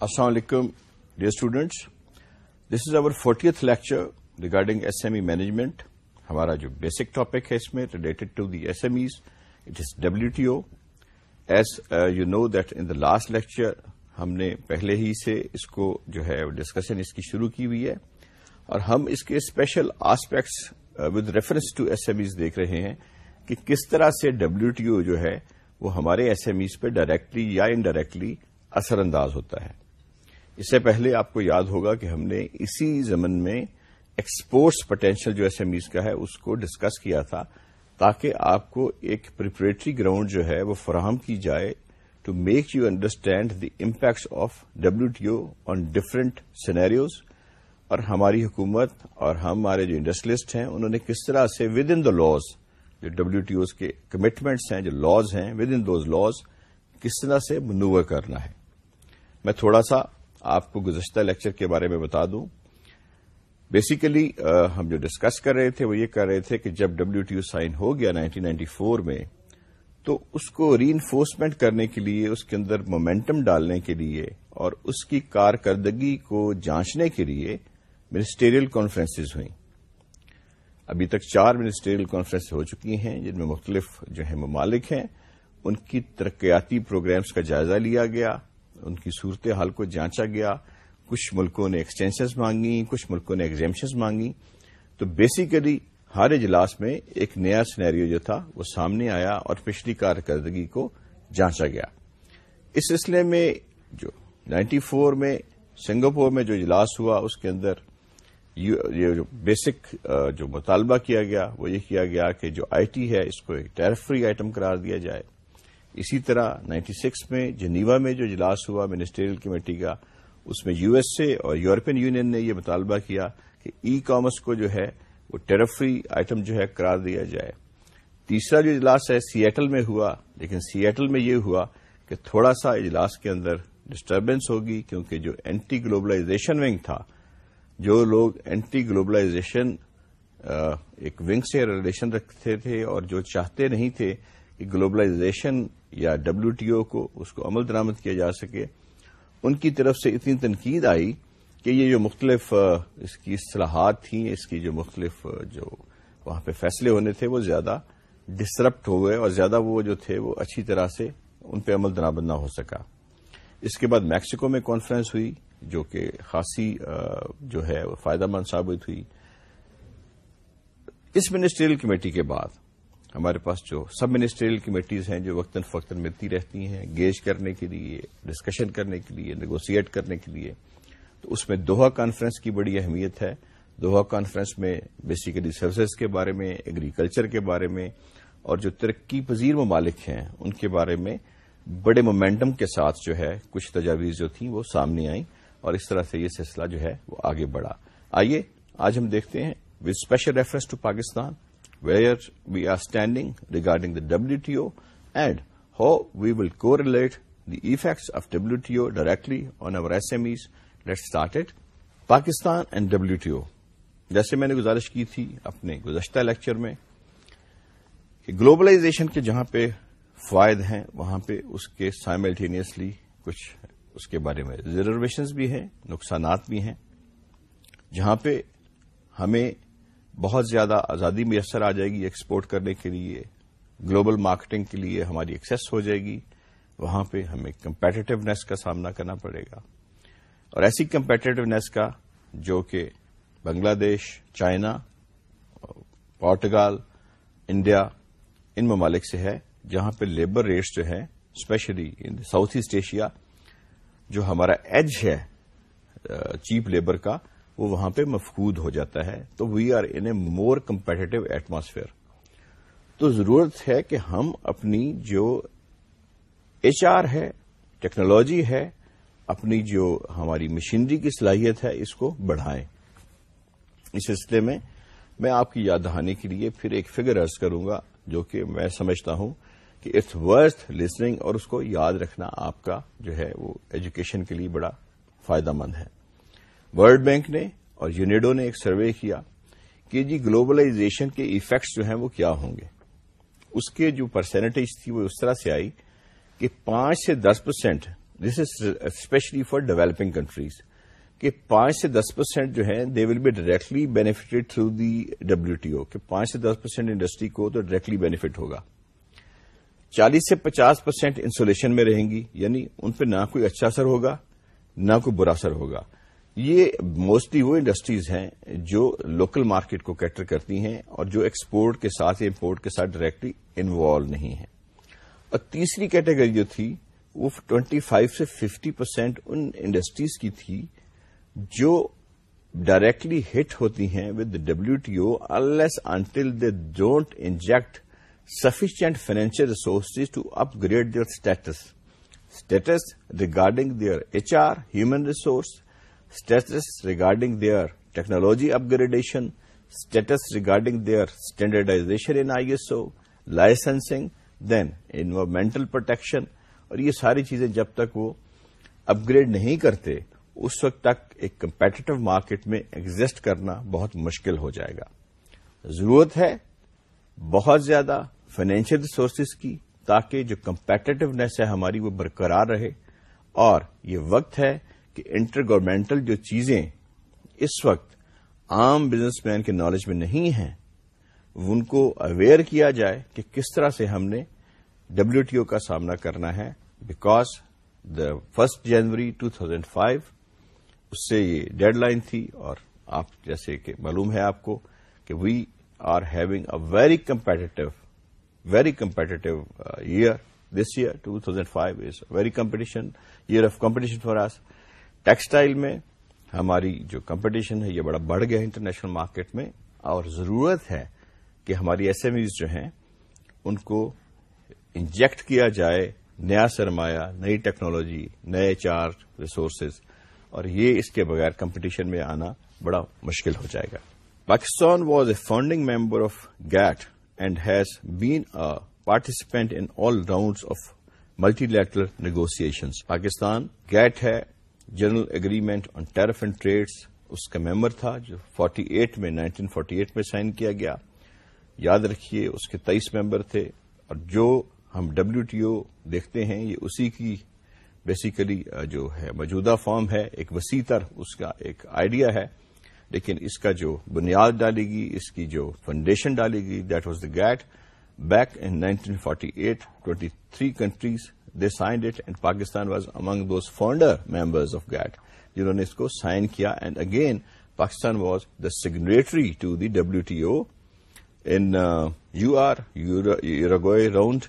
Assalamu alaikum, dear students. This is our 40th lecture regarding SME management. ہمارا جو basic topic ہے اس میں related to the S M Es it is W T O as you know that in the last lecture ہم نے پہلے ہی سے اس کو جو ہے ڈسکشن اس کی شروع کی ہوئی ہے اور ہم اس کے special aspects with reference to S M Es دیکھ رہے ہیں کہ کس طرح سے ڈبلو ٹی او جو ہے وہ ہمارے ایس ایم ایز پہ ڈائریکٹلی یا انڈائریکٹلی اثر انداز ہوتا ہے اس سے پہلے آپ کو یاد ہوگا کہ ہم نے اسی زمن میں ایکسپورٹس پوٹینشیل جو ایس ایم ایز کا ہے، اس کو ڈسکس کیا تھا تاکہ آپ کو ایک پریپریٹری گراؤنڈ جو ہے وہ فراہم کی جائے to make you understand the impacts of W T O on different scenarios اور ہماری حکومت اور ہمارے جو انڈسٹریلسٹ ہیں، انہوں نے کس طرح سے ود ان دا لاز جو ڈبلو ٹی اوز کے کمٹمنٹس ہیں، جو لاز ہیں ود ان دوز لاز کس طرح سے منور کرنا ہے۔ میں تھوڑا سا آپ کو گزشتہ لیکچر کے بارے میں بتا دوں۔ بیسیکلی ہم جو ڈسکس کر رہے تھے وہ یہ کر رہے تھے کہ جب ڈبلو ٹی سائن ہو گیا 1994 میں، تو اس کو ری انفورسمنٹ کرنے کے لیے، اس کے اندر مومینٹم ڈالنے کے لیے اور اس کی کارکردگی کو جانچنے کے لیے منسٹریل کانفرنسز ہوئیں۔ ابھی تک چار منسٹریل کانفرنس ہو چکی ہیں جن میں مختلف جو ہیں ممالک ہیں، ان کی ترقیاتی پروگرامز کا جائزہ لیا گیا۔ ان کی صورتحال کو جانچا گیا۔ کچھ ملکوں نے ایکسٹینشنز مانگی، کچھ ملکوں نے ایگزامشنز مانگی۔ تو بیسیکلی ہر اجلاس میں ایک نیا سنیریو جو تھا وہ سامنے آیا اور پچھلی کارکردگی کو جانچا گیا۔ اس سلسلے میں جو نائنٹی فور میں، سنگاپور میں جو اجلاس ہوا، اس کے اندر یہ جو بیسک جو مطالبہ کیا گیا، وہ یہ کیا گیا کہ جو آئی ٹی ہے، اس کو ایک ٹیرف فری آئٹم قرار دیا جائے۔ اسی طرح نائنٹی سکس میں جنیوا میں جو اجلاس ہوا منسٹریل کمیٹی کا، اس میں یو ایس اے اور یورپین یونین نے یہ مطالبہ کیا کہ ای کامرس کو جو ہے وہ ٹیرفری آئٹم جو ہے قرار دیا جائے۔ تیسرا جو اجلاس ہے سیٹل میں ہوا، لیکن سیٹل میں یہ ہوا کہ تھوڑا سا اجلاس کے اندر ڈسٹربینس ہوگی کیونکہ جو اینٹی گلوبلائزیشن ونگ تھا، جو لوگ اینٹی گلوبلائزیشن ایک ونگ سے ریلیشن رکھتے تھے اور جو چاہتے نہیں تھے کہ گلوبلائزیشن یا ڈبلو ٹی او کو اس کو عمل درامد کیا جا سکے، ان کی طرف سے اتنی تنقید آئی کہ یہ جو مختلف اس کی اصطلاحات تھیں، اس کی جو مختلف جو وہاں پہ فیصلے ہونے تھے، وہ زیادہ ڈسرپٹ ہو گئے اور زیادہ وہ جو تھے، وہ اچھی طرح سے ان پہ عمل درامد نہ ہو سکا۔ اس کے بعد میکسیکو میں کانفرنس ہوئی، جو کہ خاصی جو ہے وہ فائدہ مند ثابت ہوئی۔ اس منسٹریل کمیٹی کے بعد ہمارے پاس جو سب منسٹریل کمیٹیز ہیں جو وقتاً فوقتاً ملتی رہتی ہیں گیج کرنے کے لیے ڈسکشن کرنے کے لیے نیگوسیٹ کرنے کے لیے، تو اس میں دوہا کانفرنس کی بڑی اہمیت ہے۔ دوہا کانفرنس میں بیسیکلی سروسز کے بارے میں ایگریکلچر کے بارے میں اور جو ترقی پذیر ممالک ہیں، ان کے بارے میں بڑے مومینٹم کے ساتھ جو ہے، کچھ تجاویز جو تھیں وہ سامنے آئیں اور اس طرح سے یہ سلسلہ جو ہے وہ آگے بڑھا۔ آئیے، آج ہم دیکھتے ہیں with special reference to Pakistan where we are standing regarding the WTO and how we will correlate the effects of WTO directly on our SMEs. Let's start it. Pakistan and W T O جیسے میں نے گزارش کی تھی اپنے گزشتہ lecture میں کہ گلوبلائزیشن کے جہاں پہ فوائد ہیں، وہاں پہ اس کے سائملٹینیسلی کچھ اس کے بارے میں ریزرویشنز بھی ہیں، نقصانات بھی ہیں جہاں پہ ہمیں بہت زیادہ آزادی میسر آ جائے گی ایکسپورٹ کرنے کے لیے، گلوبل مارکیٹنگ کے لیے ہماری ایکسیس ہو جائے گی، وہاں پہ ہمیں کمپیٹیونیس کا سامنا کرنا پڑے گا۔ اور ایسی کمپیٹیونیس کا جو کہ بنگلہ دیش، چائنا، پورٹگال، انڈیا، ان ممالک سے ہے، جہاں پہ لیبر ریٹس جو ہے especially in south east Asia جو ہمارا ایج ہے چیپ لیبر کا وہ وہاں پہ مفقود ہو جاتا ہے، تو we are in a more competitive atmosphere تو ضرورت ہے کہ ہم اپنی جو ایچ آر ہے ٹیکنالوجی ہے، اپنی جو ہماری مشینری کی صلاحیت ہے، اس کو بڑھائیں۔ اس سلسلے میں میں آپ کی یاد دہانی کے لیے پھر ایک فگر ارض کروں گا، جو کہ میں سمجھتا ہوں کہ اٹس ورتھ لسننگ اور اس کو یاد رکھنا آپ کا جو ہے وہ ایجوکیشن کے لیے بڑا فائدہ مند ہے۔ ورلڈ بینک نے اور یونیڈو نے ایک سروے کیا کہ جی گلوبلائزیشن کے ایفیکٹس جو ہیں وہ کیا ہوں گے؟ اس کے جو پرسنٹیج تھی وہ اس طرح سے آئی کہ پانچ سے دس percent this is especially for developing countries کہ پانچ سے دس پرسینٹ جو ہے they will be directly benefited through the W T O کہ پانچ سے دس پرسینٹ انڈسٹری کو تو ڈائریکٹلی بینیفٹ ہوگا۔ چالیس سے پچاس پرسینٹ انسولیشن میں رہیں گی یعنی ان پہ نہ کوئی اچھا اثر ہوگا، نہ کوئی برا اثر ہوگا۔ یہ موسٹلی وہ انڈسٹریز ہیں جو لوکل مارکیٹ کو کیٹر کرتی ہیں اور جو ایکسپورٹ کے ساتھ یا امپورٹ کے ساتھ ڈائریکٹلی انوالو نہیں ہیں۔ اور تیسری کیٹیگری جو تھی وہ ٹوینٹی فائیو سے ففٹی پرسینٹ ان انڈسٹریز کی تھی جو ڈائریکٹلی ہٹ ہوتی ہیں with W T O unless until they don't inject sufficient financial resources to upgrade their status status regarding their H R human resource status regarding their technology upgradation status regarding their standardization in I S O licensing then environmental protection اور یہ ساری چیزیں جب تک وہ اپ grade نہیں کرتے، اس وقت تک ایک کمپیٹیو مارکیٹ میں ایگزٹ کرنا بہت مشکل ہو جائے گا۔ ضرورت ہے بہت زیادہ فائنینشیل ریسورسز کی تاکہ جو کمپیٹیونیس ہے ہماری وہ برقرار رہے۔ اور یہ وقت ہے کہ انٹر گورمنٹل جو چیزیں اس وقت عام بزنس مین کے نالج میں نہیں ہیں، ان کو اویئر کیا جائے کہ کس طرح سے ہم نے ڈبلو ٹی او کا سامنا کرنا ہے because the first January two thousand five اس سے یہ ڈیڈ لائن تھی اور آپ جیسے کہ معلوم ہے آپ کو کہ we are having a very competitive very competitive year this year two thousand five is very competition year of competition for us textile میں ہماری جو کمپٹیشن ہے یہ بڑا بڑھ گیا انٹرنیشنل مارکیٹ میں اور ضرورت ہے کہ ہماری ایس ایم ایز جو ہیں ان کو انجیکٹ کیا جائے نیا سرمایہ، نئی ٹیکنالوجی، نئے چار ریسورسز اور یہ اس کے بغیر کمپٹیشن میں آنا بڑا مشکل ہو جائے گا۔ Pakistan was a founding member of GATT and has been a participant in all rounds of multilateral negotiations Pakistan GATT ہے general agreement on tariff and trades اس کا ممبر تھا جو فورٹی ایٹ میں نائنٹین فورٹی ایٹ میں sign کیا گیا۔ یاد رکھیے، اس کے تیئیس ممبر تھے۔ اور جو ہم ڈبلو ٹی او دیکھتے ہیں، یہ اسی کی بیسیکلی جو ہے، موجودہ فارم ہے۔ ایک وسیع تر اس کا ایک آئیڈیا ہے۔ لیکن اس کا جو بنیاد ڈالے گی اس کی جو فنڈیشن ڈالے گی that was the GATT back in nineteen forty eight twenty three countries they signed it and Pakistan was among those founder members of GATT جنہوں نے اس کو سائن کیا. And again Pakistan was the signatory to the W T O in U R Uruguay round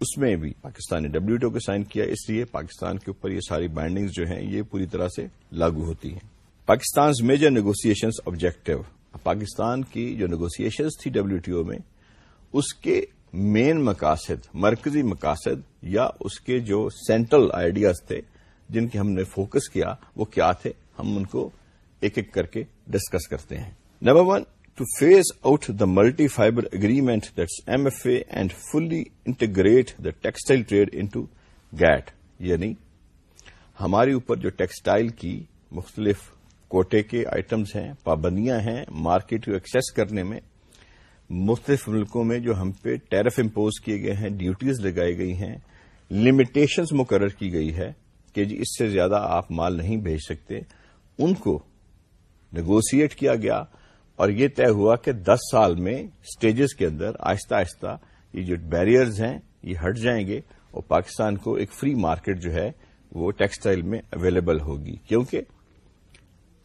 اس میں بھی پاکستان نے W کو sign کیا. اس لیے پاکستان کے اوپر یہ ساری بائنڈنگز جو ہیں یہ پوری طرح سے لاگو ہوتی ہیں. Pakistan major negotiations objective Pakistan کی جو نیگوسیشنز تھی ڈبلو ٹی او میں، اس کے مین مقاصد، مرکزی مقاصد یا اس کے جو سینٹرل آئیڈیاز تھے، جن کے ہم نے فوکس کیا، وہ کیا تھے؟ ہم ان کو ایک ایک کر کے ڈسکس کرتے ہیں۔ Number one to phase out the multi-fiber agreement that's MFA and fully integrate the textile trade into GATT. یعنی ہمارے اوپر جو ٹیکسٹائل کی مختلف کوٹے کے آئٹمز ہیں، پابندیاں ہیں مارکیٹ کو ایکسس کرنے میں مختلف ملکوں میں جو ہم پہ ٹیرف امپوز کیے گئے ہیں ڈیوٹیز لگائی گئی ہیں لمیٹیشنز مقرر کی گئی ہے کہ جی اس سے زیادہ آپ مال نہیں بھیج سکتے، ان کو نیگوسیٹ کیا گیا اور یہ طے ہوا کہ دس سال میں اسٹیجز کے اندر آہستہ آہستہ یہ جو بیریئرز ہیں، یہ ہٹ جائیں گے اور پاکستان کو ایک فری مارکیٹ جو ہے وہ ٹیکسٹائل میں اویلیبل ہوگی۔ کیونکہ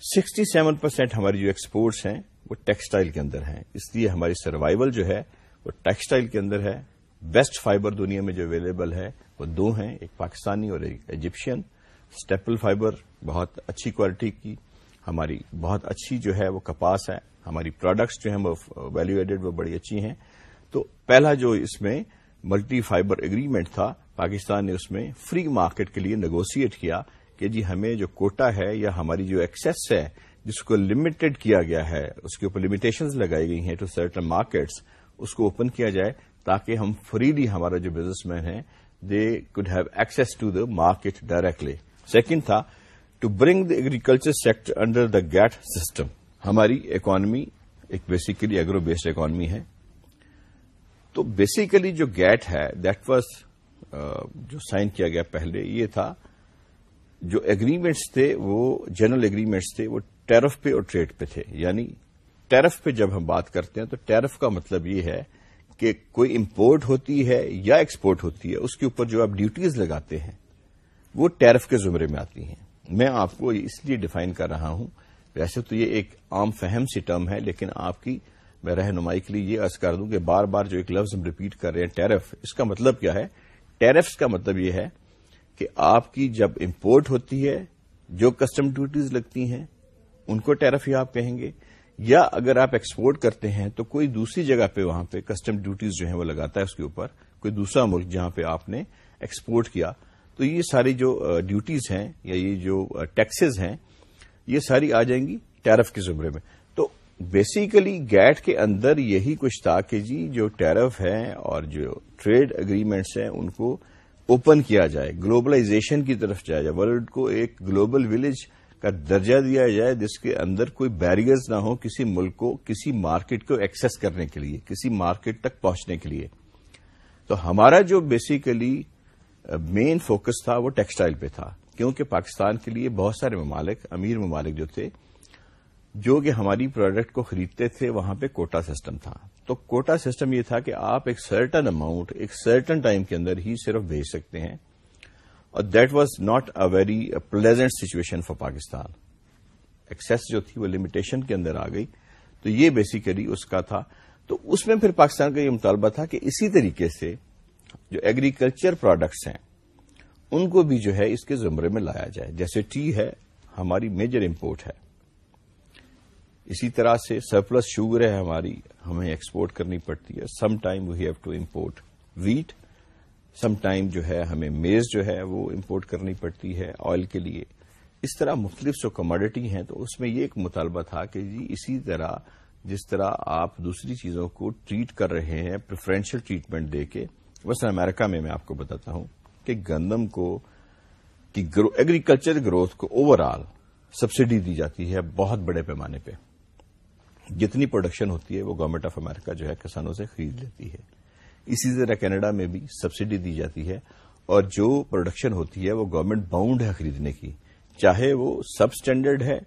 سکسٹی سیون پرسینٹ ہماری جو ایکسپورٹس ہیں وہ ٹیکسٹائل کے اندر ہیں۔ اس لیے ہماری سروائول جو ہے وہ ٹیکسٹائل کے اندر ہے۔ بیسٹ فائبر دنیا میں جو اویلیبل ہے وہ دو ہیں، ایک پاکستانی اور ایک ایجپشین۔ اسٹیپل فائبر بہت اچھی کوالٹی کی، ہماری بہت اچھی جو ہے وہ کپاس ہے۔ ہماری پروڈکٹس جو ہیں وہ ویلو ایڈیڈ وہ بڑی اچھی ہیں۔ تو پہلا جو اس میں ملٹی فائبر اگریمنٹ تھا، پاکستان نے اس میں فری مارکیٹ کے لیے نیگوسیٹ کیا کہ جی ہمیں جو کوٹا ہے یا ہماری جو ایکسس ہے جس کو لمیٹڈ کیا گیا ہے، اس کے اوپر لمیٹیشنز لگائی گئی ہیں ٹو سرٹن مارکیٹس اس کو اوپن کیا جائے تاکہ ہم فریلی ہمارا جو بزنس مین ہے they could have access to the market directly second تھا to bring the agriculture sector under the GATT system ہماری اکانمی ایک بیسیکلی ایگرو بیسڈ اکانمی ہے۔ تو بیسیکلی جو گیٹ ہے دیٹ واز جو سائن کیا گیا پہلے، یہ تھا، جو ایگریمنٹس تھے، وہ جنرل ایگریمنٹس تھے، وہ ٹیرف پہ اور ٹریڈ پہ تھے۔ یعنی ٹیرف پہ جب ہم بات کرتے ہیں تو ٹیرف کا مطلب یہ ہے کہ کوئی امپورٹ ہوتی ہے یا ایکسپورٹ ہوتی ہے، اس کے اوپر جو آپ ڈیوٹیز لگاتے ہیں، وہ ٹیرف کے زمرے میں آتی ہیں۔ میں آپ کو اس لیے ڈیفائن کر رہا ہوں، ویسے تو یہ ایک عام فہم سی ٹرم ہے، لیکن آپ کی میں رہنمائی کے لیے یہ عرض کر دوں کہ بار بار جو ایک لفظ ہم ریپیٹ کر رہے ہیں ٹیرف، اس کا مطلب کیا ہے؟ ٹیرفس کا مطلب یہ ہے کہ آپ کی جب امپورٹ ہوتی ہے، جو کسٹم ڈیوٹیز لگتی ہیں ان کو ٹیرف ہی آپ کہیں گے، یا اگر آپ ایکسپورٹ کرتے ہیں تو کوئی دوسری جگہ پہ وہاں پہ کسٹم ڈیوٹیز جو ہیں وہ لگاتا ہے اس کے اوپر، کوئی دوسرا ملک جہاں پہ آپ نے ایکسپورٹ کیا۔ تو یہ ساری جو ڈیوٹیز ہیں یا یہ جو ٹیکسز ہیں، یہ ساری آ جائیں گی ٹیرف کے زمرے میں۔ تو بیسیکلی گیٹ کے اندر یہی کچھ تھا کہ جی جو ٹیرف ہیں اور جو ٹریڈ اگریمنٹس ہیں، ان کو اوپن کیا جائے گلوبلائزیشن کی طرف جایا جائے۔ ورلڈ کو ایک گلوبل ولیج کا درجہ دیا جائے جس کے اندر کوئی بیریئرز نہ ہو کسی ملک کو، کسی مارکیٹ کو ایکسس کرنے کے لیے، کسی مارکیٹ تک پہنچنے کے لیے۔ تو ہمارا جو بیسیکلی مین فوکس تھا وہ ٹیکسٹائل پہ تھا۔ کیونکہ پاکستان کے لیے بہت سارے ممالک، امیر ممالک جو تھے، جو کہ ہماری پروڈکٹ کو خریدتے تھے، وہاں پہ کوٹا سسٹم تھا۔ تو کوٹا سسٹم یہ تھا کہ آپ ایک سرٹن اماؤنٹ ایک سرٹن ٹائم کے اندر ہی صرف بھیج سکتے ہیں۔ اور that was not a very pleasant situation for Pakistan. Access جو تھی وہ لمیٹیشن کے اندر آ گئی۔ تو یہ بیسیکلی اس کا تھا۔ تو اس میں پھر پاکستان کا یہ مطالبہ تھا کہ اسی طریقے سے جو ایگریکلچر پروڈکٹس ہیں، ان کو بھی جو ہے اس کے زمرے میں لایا جائے۔ جیسے ٹی ہے، ہماری میجر امپورٹ ہے۔ اسی طرح سے سرپلس شوگر ہے ہماری، ہمیں ایکسپورٹ کرنی پڑتی ہے۔ Some time we have to import wheat some time جو ہے، ہمیں میز جو ہے، وہ امپورٹ کرنی پڑتی ہے آئل کے لیے۔ اس طرح مختلف جو کموڈٹی ہیں، تو اس میں یہ ایک مطالبہ تھا کہ جی اسی طرح جس طرح آپ دوسری چیزوں کو ٹریٹ کر رہے ہیں پریفرینشل ٹریٹمنٹ دے کے۔ ویسے امریکہ میں میں آپ کو بتاتا ہوں کہ گندم کو، کی ایگریکلچر گروتھ کو اوور آل سبسڈی دی جاتی ہے بہت بڑے پیمانے پہ۔ جتنی پروڈکشن ہوتی ہے، وہ گورنمنٹ آف امریکہ جو ہے، کسانوں سے خرید لیتی ہے۔ اسی طرح کینیڈا میں بھی سبسڈی دی جاتی ہے اور جو پروڈکشن ہوتی ہے وہ گورنمنٹ باؤنڈ ہے خریدنے کی۔ چاہے وہ سب اسٹینڈرڈ ہے،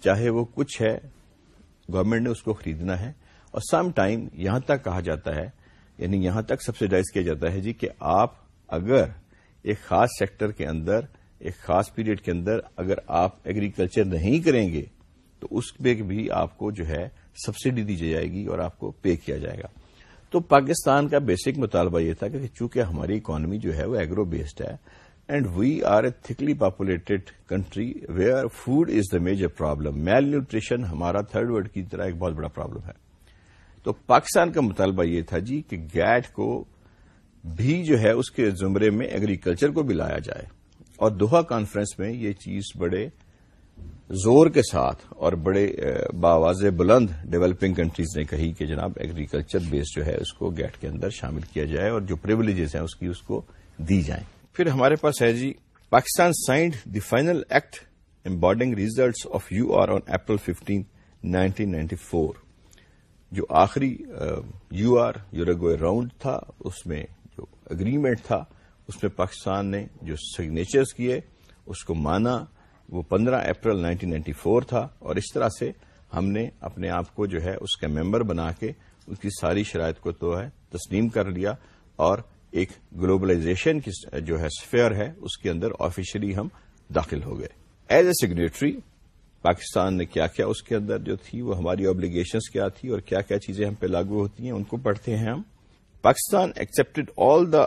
چاہے وہ کچھ ہے، گورنمنٹ نے اس کو خریدنا ہے۔ اور سم ٹائم یہاں تک کہا جاتا ہے یعنی یہاں تک سبسڈائز کیا جاتا ہے جی کہ آپ اگر ایک خاص سیکٹر کے اندر، ایک خاص پیریڈ کے اندر اگر آپ ایگریکلچر نہیں کریں گے، تو اس پہ بھی آپ کو جو ہے سبسڈی دی جائے گی اور آپ کو پے کیا جائے گا۔ تو پاکستان کا بیسک مطالبہ یہ تھا کہ چونکہ ہماری اکانومی جو ہے وہ ایگرو بیسڈ ہے and we are a thickly populated country where food is the major problem malnutrition ہمارا تھرڈ ورلڈ کی طرح ایک بہت بڑا پرابلم ہے۔ تو پاکستان کا مطالبہ یہ تھا جی کہ گیٹ کو بھی جو ہے اس کے زمرے میں ایگریکلچر کو بھی لایا جائے اور دوہا کانفرنس میں یہ چیز بڑے زور کے ساتھ اور بڑے باواز بلند ڈیولپنگ کنٹریز نے کہی کہ جناب ایگریکلچر بیس جو ہے اس کو گیٹ کے اندر شامل کیا جائے اور جو پرولیجز ہیں اس کی اس کو دی جائیں۔ پھر ہمارے پاس ہے جی Pakistan signed the final act embodying results of U R on April fifteen nineteen ninety four جو آخری یو آر یورگو راؤنڈ تھا، اس میں جو اگریمنٹ تھا، اس میں پاکستان نے جو سگنیچرز کیے، اس کو مانا۔ وہ پندرہ اپریل نائنٹین نائنٹی فور تھا اور اس طرح سے ہم نے اپنے آپ کو جو ہے اس کا ممبر بنا کے اس کی ساری شرائط کو تو ہے تسلیم کر لیا اور ایک گلوبلائزیشن کی جو ہے اسفیئر ہے اس کے اندر آفیشلی ہم داخل ہو گئے۔ ایز اے سگنیٹری پاکستان نے کیا کیا اس کے اندر جو تھی وہ ہماری آبلیگیشنس کیا تھی اور کیا کیا چیزیں ہم پہ لاگو ہوتی ہیں ان کو پڑھتے ہیں ہم۔ Pakistan accepted all the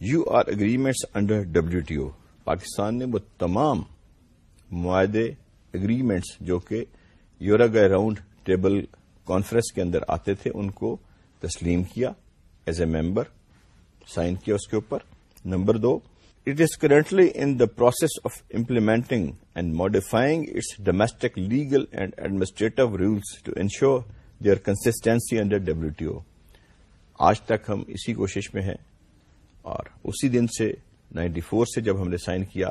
U R agreements under W T O Pakistan نے وہ تمام معاہدے اگریمنٹس جو کہ یورگ راؤنڈ ٹیبل کانفرنس کے اندر آتے تھے، ان کو تسلیم کیا ایز اے ممبر سائن کیا اس کے اوپر۔ Number do it is currently in the process of implementing and modifying its domestic legal and administrative rules to ensure their consistency under W T O آج تک ہم اسی کوشش میں ہیں۔ اور اسی دن سے نائنٹی فور سے جب ہم نے سائن کیا،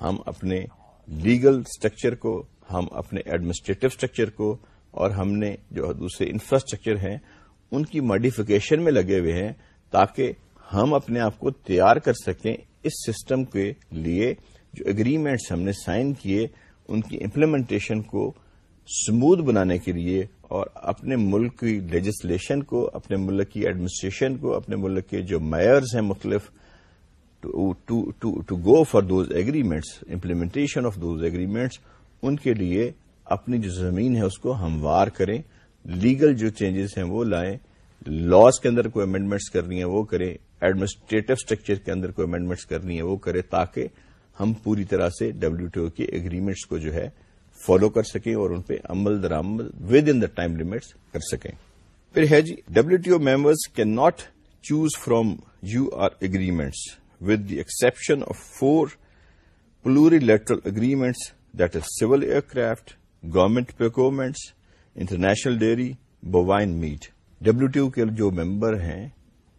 ہم اپنے لیگل اسٹرکچر کو، ہم اپنے ایڈمنسٹریٹو اسٹرکچر کو اور ہم نے جو دوسرے انفراسٹرکچر ہیں، ان کی ماڈیفکیشن میں لگے ہوئے ہیں تاکہ ہم اپنے آپ کو تیار کر سکیں اس سسٹم کے لیے جو اگریمنٹس ہم نے سائن کیے، ان کی امپلیمنٹیشن کو سموتھ بنانے کے لیے اور اپنے ملک کی لیجسلیشن کو، اپنے ملک کی ایڈمنسٹریشن کو، اپنے ملک کے جو میئرز ہیں مختلف to go for those agreements implementation of those agreements ان کے لیے اپنی جو زمین ہے اس کو ہموار کریں۔ لیگل جو چینجز ہیں وہ لائیں۔ لاس کے اندر کوئی امینڈمنٹس کرنی ہے وہ کریں۔ ایڈمنسٹریٹو اسٹرکچر کے اندر کوئی امینڈمنٹس کرنی ہے وہ کرے تاکہ ہم پوری طرح سے ڈبلو ٹی او کے اگریمنٹس کو جو ہے فالو کر سکیں اور ان پہ عمل درآمد within the time limits کر سکیں۔ پھر ہے جی W T O members can not choose from U R agreements with the exception of four plurilateral agreements that is civil aircraft government procurements international dairy bovine meat W T O کے جو ممبر ہیں،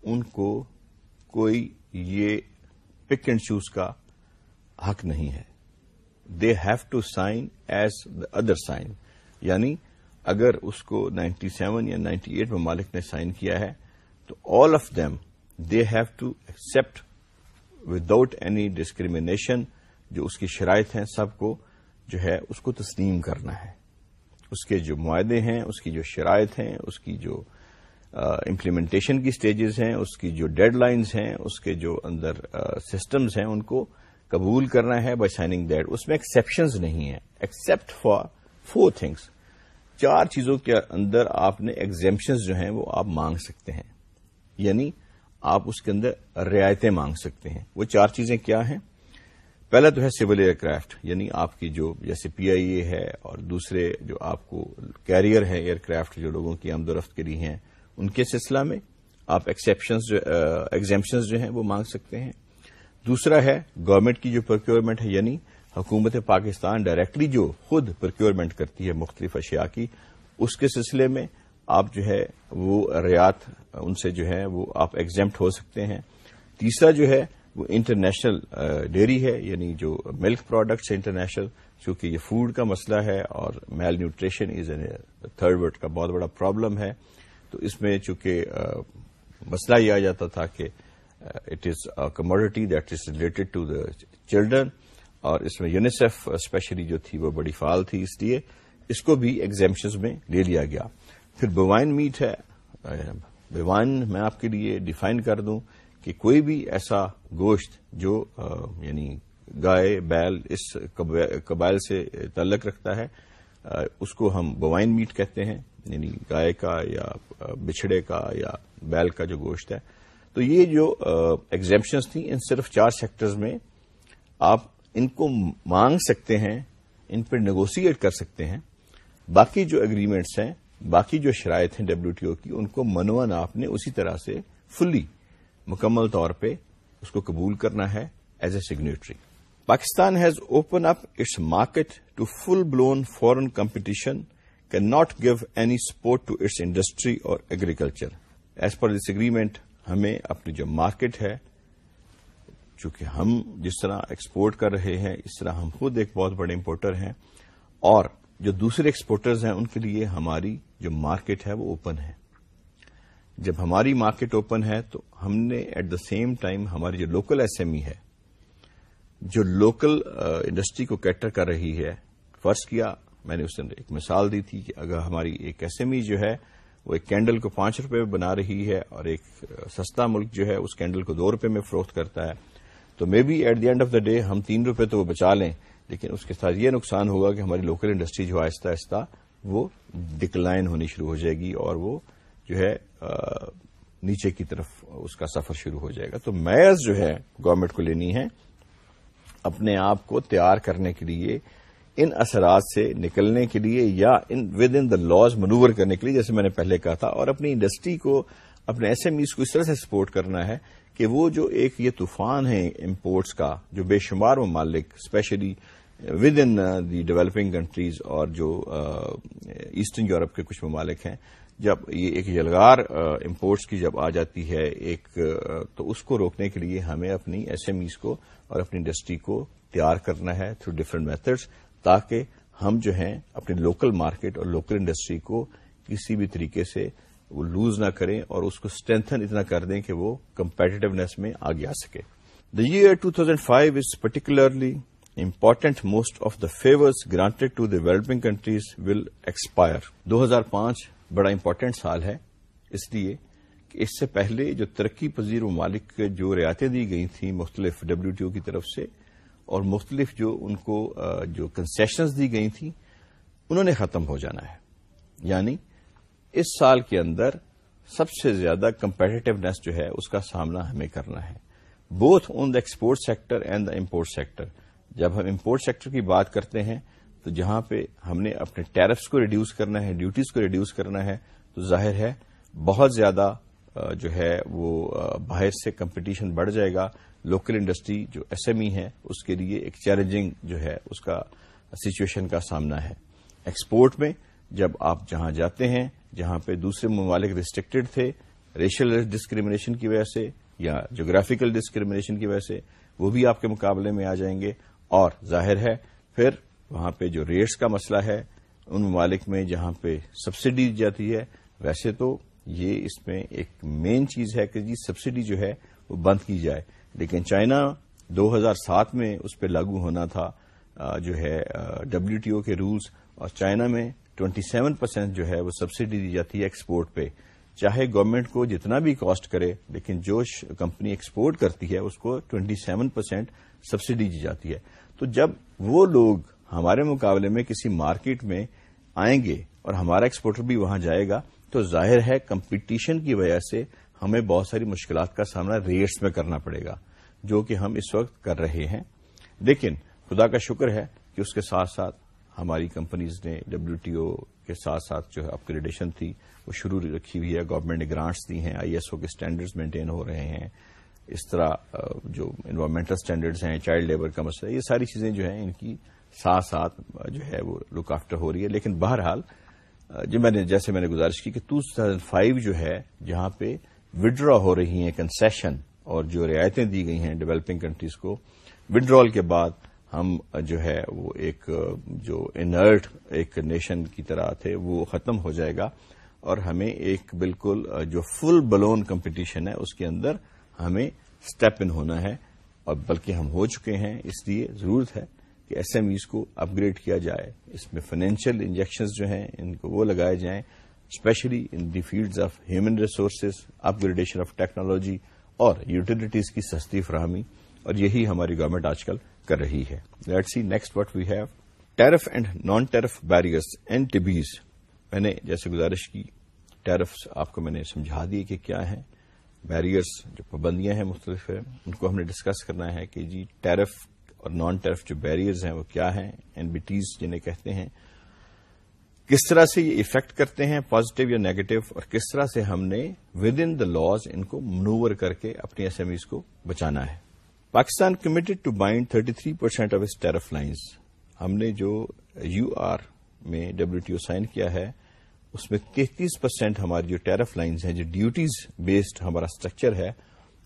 ان کو کوئی یہ pick and choose کا حق نہیں ہے. They have to sign as the other sign یعنی اگر اس کو نائنٹی سیون یا نائنٹی ایٹ ممالک نے سائن کیا ہے، تو all of them they have to accept without any discrimination جو اس کی شرائط ہیں سب کو جو ہے اس کو تسلیم کرنا ہے۔ اس کے جو معاہدے ہیں، اس کی جو شرائط ہیں، اس کی جو امپلیمنٹیشن کی سٹیجز ہیں، اس کی جو ڈیڈ لائنز ہیں، اس کے جو اندر سسٹمز ہیں، ان کو قبول کرنا ہے بائی سائننگ دیٹ اس میں ایکسپشنز نہیں ہیں۔ ایکسپٹ فار فور تھنگس چار چیزوں کے اندر آپ نے ایگزمپشنز جو ہیں وہ آپ مانگ سکتے ہیں۔ یعنی آپ اس کے اندر رعایتیں مانگ سکتے ہیں۔ وہ چار چیزیں کیا ہیں؟ پہلا تو ہے سول ایئر کرافٹ یعنی آپ کی جو جیسے پی آئی اے ہے اور دوسرے جو آپ کو کیریئر ہے ایئر کرافٹ جو لوگوں کی آمد و رفت کے لیے ہیں، ان کے سلسلہ میں آپ ایکسپشنز ایگزامپشنز جو ہیں وہ مانگ سکتے ہیں۔ دوسرا ہے گورنمنٹ کی جو پروکیورمنٹ ہے یعنی حکومت پاکستان ڈائریکٹلی جو خود پروکیورمنٹ کرتی ہے مختلف اشیاء کی، اس کے سلسلے میں آپ جو ہے وہ ریات ان سے جو ہے وہ آپ ایگزمپٹ ہو سکتے ہیں۔ تیسرا جو ہے وہ انٹرنیشنل ڈیری ہے یعنی جو ملک پروڈکٹس انٹرنیشنل چونکہ یہ فوڈ کا مسئلہ ہے اور malnutrition is an third world کا بہت بڑا پرابلم ہے۔ تو اس میں چونکہ مسئلہ یہ آ جاتا تھا کہ it is commodity that is related to the children اور اس میں یونیسیف اسپیشلی جو تھی وہ بڑی فعال تھی، اس لیے اس کو بھی ایگزامشنز میں لے لیا گیا۔ پھر بوائن میٹ ہے۔ بوائن میں آپ کے لیے ڈیفائن کر دوں کہ کوئی بھی ایسا گوشت جو یعنی گائے، بیل اس قبائل سے تعلق رکھتا ہے اس کو ہم بوائن میٹ کہتے ہیں یعنی گائے کا یا بچھڑے کا یا بیل کا جو گوشت ہے۔ تو یہ جو ایگزامپشنس تھیں، ان صرف چار سیکٹرز میں آپ ان کو مانگ سکتے ہیں، ان پر نیگوسیٹ کر سکتے ہیں۔ باقی جو اگریمنٹس ہیں باقی جو شرائط ہیں ڈبلو ٹی او کی، ان کو منوان آپ نے اسی طرح سے فلی مکمل طور پہ اس کو قبول کرنا ہے as a signatory Pakistan has open up its market to full blown foreign competition cannot give any support to its industry اور agriculture as per this agreement ہمیں اپنی جو مارکیٹ ہے، چونکہ ہم جس طرح ایکسپورٹ کر رہے ہیں، اس طرح ہم خود ایک بہت بڑے امپورٹر ہیں، اور جو دوسرے ایکسپورٹرز ہیں، ان کے لیے ہماری جو مارکیٹ ہے وہ اوپن ہے۔ جب ہماری مارکیٹ اوپن ہے تو ہم نے ایٹ دا سیم ٹائم ہماری جو لوکل ایس ایم ای ہے، جو لوکل انڈسٹری uh, کو کیٹر کر رہی ہے، فرض کیا میں نے اس دن ایک مثال دی تھی کہ اگر ہماری ایک ایس ایم ای جو ہے وہ ایک کینڈل کو پانچ روپے میں بنا رہی ہے اور ایک uh, سستا ملک جو ہے اس کینڈل کو دو روپے میں فروخت کرتا ہے، تو may be at the end of the day ہم تین روپے تو وہ بچا لیں، لیکن اس کے ساتھ یہ نقصان ہوگا کہ ہماری لوکل انڈسٹری جو آہستہ آہستہ وہ ڈکلائن ہونی شروع ہو جائے گی اور وہ جو ہے نیچے کی طرف اس کا سفر شروع ہو جائے گا۔ تو میئرز جو ہے گورنمنٹ کو لینی ہے اپنے آپ کو تیار کرنے کے لیے، ان اثرات سے نکلنے کے لیے یا within the laws manoeuvre کرنے کے لیے، جیسے میں نے پہلے کہا تھا، اور اپنی انڈسٹری کو، اپنے ایس ایم ایز کو اس طرح سے سپورٹ کرنا ہے کہ وہ جو ایک یہ طوفان ہے امپورٹس کا، جو بے شمار ممالک especially within the developing countries اور جو uh, ایسٹرن یورپ کے کچھ ممالک ہیں، جب یہ ایک یلغار uh, امپورٹس کی جب آ جاتی ہے، ایک uh, تو اس کو روکنے کے لیے ہمیں اپنی ایس ایم ایز کو اور اپنی انڈسٹری کو تیار کرنا ہے تھرو ڈفرنٹ میتھڈس تاکہ ہم جو ہیں اپنی لوکل مارکیٹ اور لوکل انڈسٹری کو کسی بھی طریقے سے وہ لوز نہ کریں اور اس کو اسٹرینتھن اتنا کر دیں کہ وہ کمپیٹیونیس میں آگے آ سکے۔ The year two thousand five is particularly important most of the favors granted to the developing countries will expire. 2005 بڑا امپورٹنٹ سال ہے، اس لیے کہ اس سے پہلے جو ترقی پذیر ممالک جو رعایتیں دی گئی تھیں مختلف ڈبلو ٹی او کی طرف سے اور مختلف جو ان کو جو کنسیشنز دی گئی تھیں، انہوں نے ختم ہو جانا ہے۔ یعنی اس سال کے اندر سب سے زیادہ کمپیٹیونیس جو ہے، اس کا سامنا ہمیں کرنا ہے۔ Both on the export sector and the import sector جب ہم امپورٹ سیکٹر کی بات کرتے ہیں، تو جہاں پہ ہم نے اپنے ٹیرفس کو ریڈیوس کرنا ہے ڈیوٹیز کو ریڈیوس کرنا ہے، تو ظاہر ہے بہت زیادہ جو ہے وہ باہر سے کمپٹیشن بڑھ جائے گا۔ لوکل انڈسٹری جو ایس ایم ای ہے اس کے لیے ایک چیلنجنگ جو ہے، اس کا سچویشن کا سامنا ہے۔ ایکسپورٹ میں جب آپ جہاں جاتے ہیں، جہاں پہ دوسرے ممالک ریسٹرکٹڈ تھے ریشل ڈسکریمنیشن کی وجہ سے یا جغرافیکل ڈسکریمنیشن کی وجہ سے، وہ بھی آپ کے مقابلے میں آ جائیں گے۔ اور ظاہر ہے، پھر وہاں پہ جو ریٹس کا مسئلہ ہے، ان ممالک میں جہاں پہ سبسڈی دی جاتی ہے، ویسے تو یہ اس میں ایک مین چیز ہے کہ جی سبسڈی جو ہے، وہ بند کی جائے۔ لیکن چائنا دو ہزار سات میں اس پہ لاگو ہونا تھا جو ہے ڈبلو ٹی او کے رولز اور چائنا میں ٹوینٹی سیون پرسینٹ جو ہے، وہ سبسڈی دی جاتی ہے ایکسپورٹ پہ۔ چاہے گورنمنٹ کو جتنا بھی کاسٹ کرے، لیکن جو کمپنی ایکسپورٹ کرتی ہے، اس کو ٹوینٹی سیون پرسینٹ سبسڈی دی جاتی ہے۔ تو جب وہ لوگ ہمارے مقابلے میں کسی مارکیٹ میں آئیں گے اور ہمارا ایکسپورٹر بھی وہاں جائے گا، تو ظاہر ہے کمپٹیشن کی وجہ سے ہمیں بہت ساری مشکلات کا سامنا ریٹس میں کرنا پڑے گا، جو کہ ہم اس وقت کر رہے ہیں۔ لیکن خدا کا شکر ہے کہ اس کے ساتھ ساتھ ہماری کمپنیز نے ڈبلو ٹی او کے ساتھ ساتھ جو ہے اپگریڈیشن تھی، وہ شروع رکھی ہوئی ہے۔ گورنمنٹ نے گرانٹس دی ہیں آئی ایس او کے اسٹینڈرڈز مینٹین ہو رہے ہیں۔ اس طرح جو انوائرمنٹل اسٹینڈرڈز ہیں چائلڈ لیبر کا مسئلہ، یہ ساری چیزیں جو ہیں، ان کی ساتھ ساتھ جو ہے وہ لک آفٹر ہو رہی ہے۔ لیکن بہرحال جو جی میں نے، جیسے میں نے گزارش کی کہ ٹو تھاؤزینڈ فائیو جو ہے، جہاں پہ وڈرا ہو رہی ہیں کنسیشن اور جو رعایتیں دی گئی ہیں ڈیولپنگ کنٹریز کو وڈرال کے بعد ہم جو ہے وہ ایک جو انرٹ ایک نیشن کی طرح تھے، وہ ختم ہو جائے گا۔ اور ہمیں ایک بالکل جو فل بلون کمپٹیشن ہے، اس کے اندر ہمیں اسٹیپ ان ہونا ہے اور بلکہ ہم ہو چکے ہیں، اس لیے ضرورت ہے کہ ایس ایم ایز کو اپ گریڈ کیا جائے۔ اس میں فائنینشیل انجیکشنز جو ہیں، ان کو وہ لگائے جائیں especially in the fields of human resources upgradation of technology اور یوٹیلیٹیز کی سستی فراہمی۔ اور یہی ہماری گورنمنٹ آج کل کر رہی ہے۔ Let see next what we have tariff and non tariff barriers and TBs میں نے جیسے گزارش کی ٹیرفس آپ کو میں نے سمجھا دی کہ کیا ہیں۔ بیریئرس جو پابندیاں ہیں مختلف ہیں، ان کو ہم نے ڈسکس کرنا ہے کہ جی ٹیرف اور نان ٹیرف جو بیریئرز ہیں وہ کیا ہیں؟ این بی ٹیز جنہیں کہتے ہیں۔ کس طرح سے یہ افیکٹ کرتے ہیں پازیٹو یا نیگیٹو اور کس طرح سے ہم نے ود ان دا لاز ان کو منوور کر کے اپنی ایس ایم ایز کو بچانا ہے۔ Pakistan committed to bind thirty three percent of us tariff lines ہم نے جو یو آر میں ڈبلو ٹی او سائن کیا ہے اس میں تینتیس پرسینٹ ہماری جو ٹیرف لائنز ہیں، جو ڈیوٹیز بیسڈ ہمارا اسٹرکچر ہے،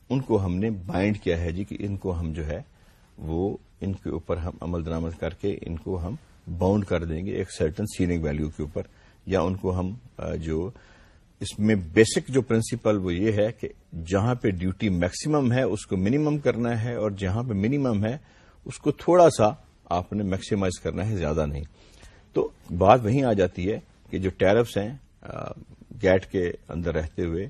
ان کو ہم نے بائنڈ کیا ہے جی کہ ان کو ہم جو ہے، وہ ان کے اوپر ہم عمل درامد کر کے ان کو ہم باؤنڈ کر دیں گے ایک سرٹن سیلنگ ویلو کے اوپر، یا ان کو ہم جو اس میں بیسک جو پرنسپل وہ یہ ہے کہ جہاں پہ ڈیوٹی میکسیمم ہے، اس کو منیمم کرنا ہے، اور جہاں پہ منیمم ہے، اس کو تھوڑا سا آپ نے میکسیمائز کرنا ہے، زیادہ نہیں۔ تو بات وہیں آ جاتی ہے کہ جو ٹیرفس ہیں گیٹ کے اندر رہتے ہوئے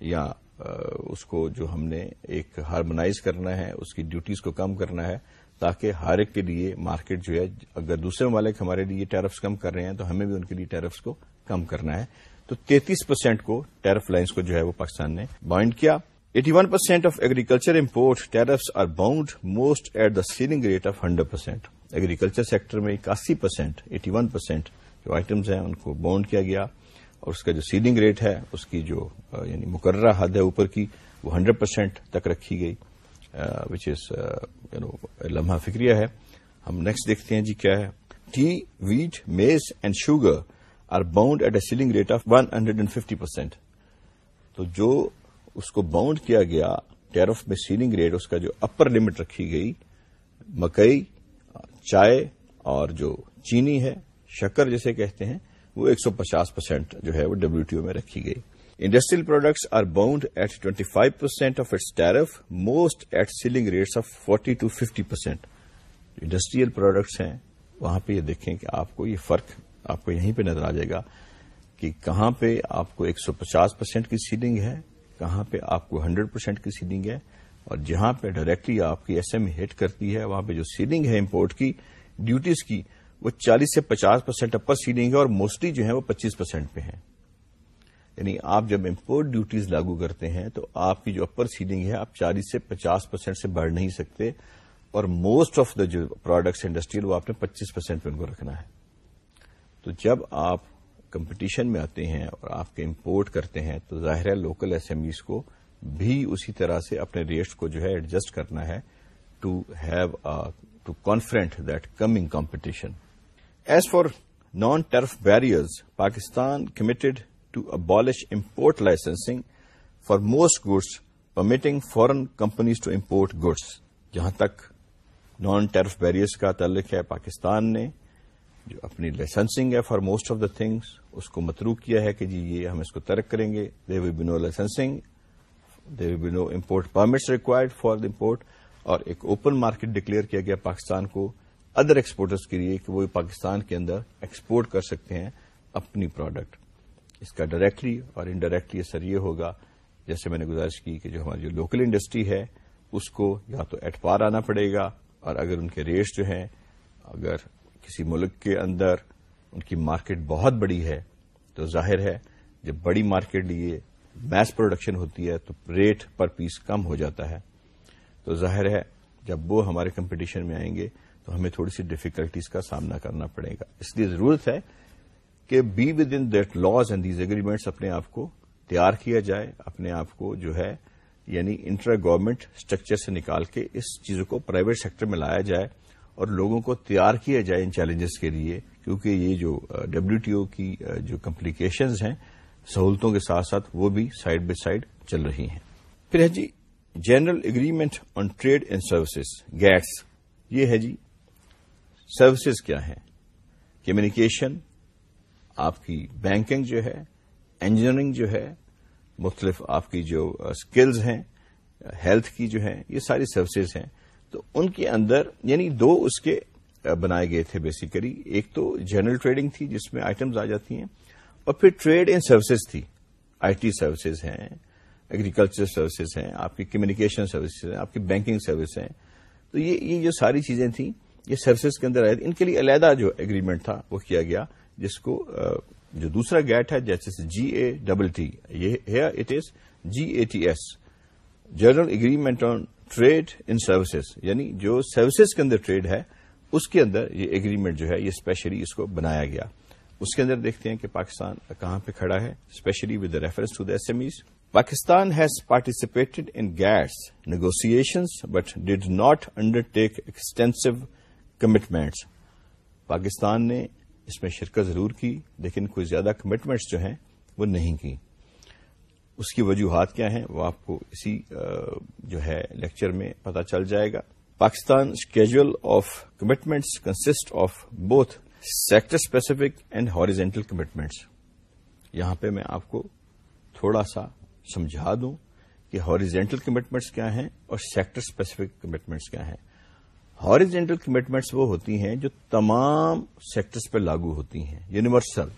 یا اس کو جو ہم نے ایک ہارمونائز کرنا ہے، اس کی ڈیوٹیز کو کم کرنا ہے، تاکہ ہر ایک کے لیے مارکیٹ جو ہے، اگر دوسرے ممالک ہمارے لیے ٹیرفس کم کر رہے ہیں، تو ہمیں بھی ان کے لیے ٹیرفس کو کم کرنا ہے۔ تو تینتیس پرسینٹ کو ٹیرف لائنس کو جو ہے وہ پاکستان نے بائنڈ کیا۔ Eighty one percent of agriculture import tariffs are bound most at the ceiling rate of hundred percent agriculture sector میں اکاسی پرسینٹ ایٹی ون پرسینٹ جو آئٹمز ہیں، ان کو باؤنڈ کیا گیا اور اس کا جو سیلنگ ریٹ ہے، اس کی جو یعنی مقررہ حد ہے اوپر کی، وہ ہنڈریڈ پرسینٹ تک رکھی گئی وچ از لمحہ فکریہ ہے۔ ہم نیکسٹ دیکھتے ہیں جی کیا ہے۔ Tea wheat maize and sugar are bound at a ceiling rate of one hundred and fifty percent تو جو اس کو باؤنڈ کیا گیا ٹیرف میں سیلنگ ریٹ اس کا جو اپر لمٹ رکھی گئی، مکئی، چائے اور جو چینی ہے شکر جسے کہتے ہیں، وہ ایک سو پچاس پرسینٹ جو ہے وہ ڈبلو ٹی او میں رکھی گئی۔ Industrial products are bound at twenty five percent of its tariff most at ceiling rates of forty to fifty percent industrial products ہیں، وہاں پہ یہ دیکھیں کہ آپ کو یہ فرق، آپ کو یہیں پہ نظر آ جائے گا کہ کہاں پہ آپ کو ایک سو پچاس پرسینٹ کی سیلنگ ہے، کہاں پہ آپ کو ہنڈریڈ پرسینٹ کی سیلنگ ہے، اور جہاں پہ ڈائریکٹلی آپ کی ایس ایم ہٹ کرتی ہے، وہاں پہ جو سیلنگ ہے امپورٹ کی ڈیوٹیز کی وہ چالیس سے پچاس پرسینٹ اپر سیلنگ ہے اور موسٹلی جو ہے وہ پچیس پرسینٹ پہ ہیں۔ یعنی آپ جب امپورٹ ڈیوٹیز لاگو کرتے ہیں تو آپ کی جو اپر سیلنگ ہے آپ چالیس سے پچاس پرسینٹ سے بڑھ نہیں سکتے اور موسٹ آف دا جو پروڈکٹس انڈسٹریل وہ آپ نے پچیس پرسینٹ پہ ان کو رکھنا ہے۔ تو جب آپ کمپٹیشن میں آتے ہیں اور آپ کے امپورٹ کرتے ہیں تو ظاہر ہے لوکل ایس ایم ایز کو بھی اسی طرح سے اپنے ریٹس کو جو ہے ایڈجسٹ کرنا ہے to have to confront that coming competition as far non tariff barriers Pakistan committed to abolish import licensing for most goods permitting foreign companies to import goods جہاں تک نان ٹیرف بیریئرس کا تعلق ہے پاکستان نے جو اپنی لائسنسنگ ہے for most of the things اس کو مترو کیا ہے کہ جی یہ ہم اس کو ترک کریں گے۔ They will be no licensing they will be no import permits required for the import اور ایک اوپن مارکیٹ ڈکلیئر کیا گیا پاکستان کو ادر ایکسپورٹرس کے لیے کہ وہ پاکستان کے اندر ایکسپورٹ کر سکتے ہیں اپنی پروڈکٹ اس کا ڈائریکٹلی اور انڈائریکٹلی اثر یہ ہوگا، جیسے میں نے گزارش کی کہ جو ہماری جو لوکل انڈسٹری ہے، اس کو یا تو ایٹپار آنا پڑے گا اور اگر ان کے ریٹس جو ہیں، اگر کسی ملک کے اندر ان کی مارکیٹ بہت بڑی ہے، تو ظاہر ہے جب بڑی مارکیٹ لیے میس پروڈکشن ہوتی ہے تو ریٹ پر پیس کم ہو جاتا ہے۔ تو ظاہر ہے جب وہ ہمارے کمپٹیشن میں آئیں گے تو ہمیں تھوڑی سی ڈفیکلٹیز کا سامنا کرنا پڑے گا۔ اس لیے ضرورت ہے کہ be within that laws and these agreements اپنے آپ کو تیار کیا جائے، اپنے آپ کو جو ہے یعنی انٹر گورنمنٹ اسٹرکچر سے نکال کے اس چیزوں کو پرائیویٹ سیکٹر میں لایا جائے اور لوگوں کو تیار کیا جائے ان چیلنجز کے لیے، کیونکہ یہ جو ڈبلو ٹی او کی جو کمپلیکیشنز ہیں، سہولتوں کے ساتھ ساتھ وہ بھی سائڈ بائی سائڈ چل رہی ہیں۔ پھر ہے جی general agreement on trade and services GATS یہ ہے جی سروسز کیا ہیں؟ کمیونیکیشن، آپ کی بینکنگ جو ہے، انجینئرنگ جو ہے، مختلف آپ کی جو اسکلز ہیں، ہیلتھ کی جو ہیں، یہ ساری سروسز ہیں۔ تو ان کے اندر یعنی دو اس کے بنائے گئے تھے بیسیکلی ایک تو جنرل ٹریڈنگ تھی جس میں آئٹمز آ جاتی ہیں، اور پھر ٹریڈ ان سروسز تھی۔ آئی ٹی سروسز ہیں ایگریکلچر سروسز ہیں، آپ کی کمیونیکیشن سروسز ہیں، آپ کی بینکنگ سروس ہیں۔ تو یہ یہ جو ساری چیزیں تھیں یہ سروسز کے اندر آئے ان کے لیے علیحدہ جو اگریمنٹ تھا، وہ کیا گیا، جس کو جو دوسرا گیٹ ہے، جیسے جی اے ڈبل ٹی، یہ it is G A T S, general agreement on trade in services یعنی جو سروسز کے اندر ٹریڈ ہے، اس کے اندر یہ اگریمنٹ جو ہے، یہ اسپیشلی اس کو بنایا گیا۔ اس کے اندر دیکھتے ہیں کہ پاکستان کہاں پہ کھڑا ہے especially with reference to the S M as Pakistan has participated in GATS negotiations but did not undertake extensive commitments Pakistan نے اس میں شرکت ضرور کی، لیکن کوئی زیادہ کمٹمنٹس جو ہیں وہ نہیں کی۔ اس کی وجوہات کیا ہیں وہ آپ کو اسی جو ہے لیکچر میں پتا چل جائے گا۔ Pakistan schedule of commitments consist of both sector specific and horizontal commitments یہاں پہ میں آپ کو تھوڑا سا سمجھا دوں کہ ہاریزینٹل کمٹمنٹس کیا ہیں اور سیکٹر اسپیسیفک کمٹمنٹس کیا ہیں۔ ہاریجینٹل کمٹمنٹس وہ ہوتی ہیں جو تمام سیکٹرز پہ لاگو ہوتی ہیں، یونیورسل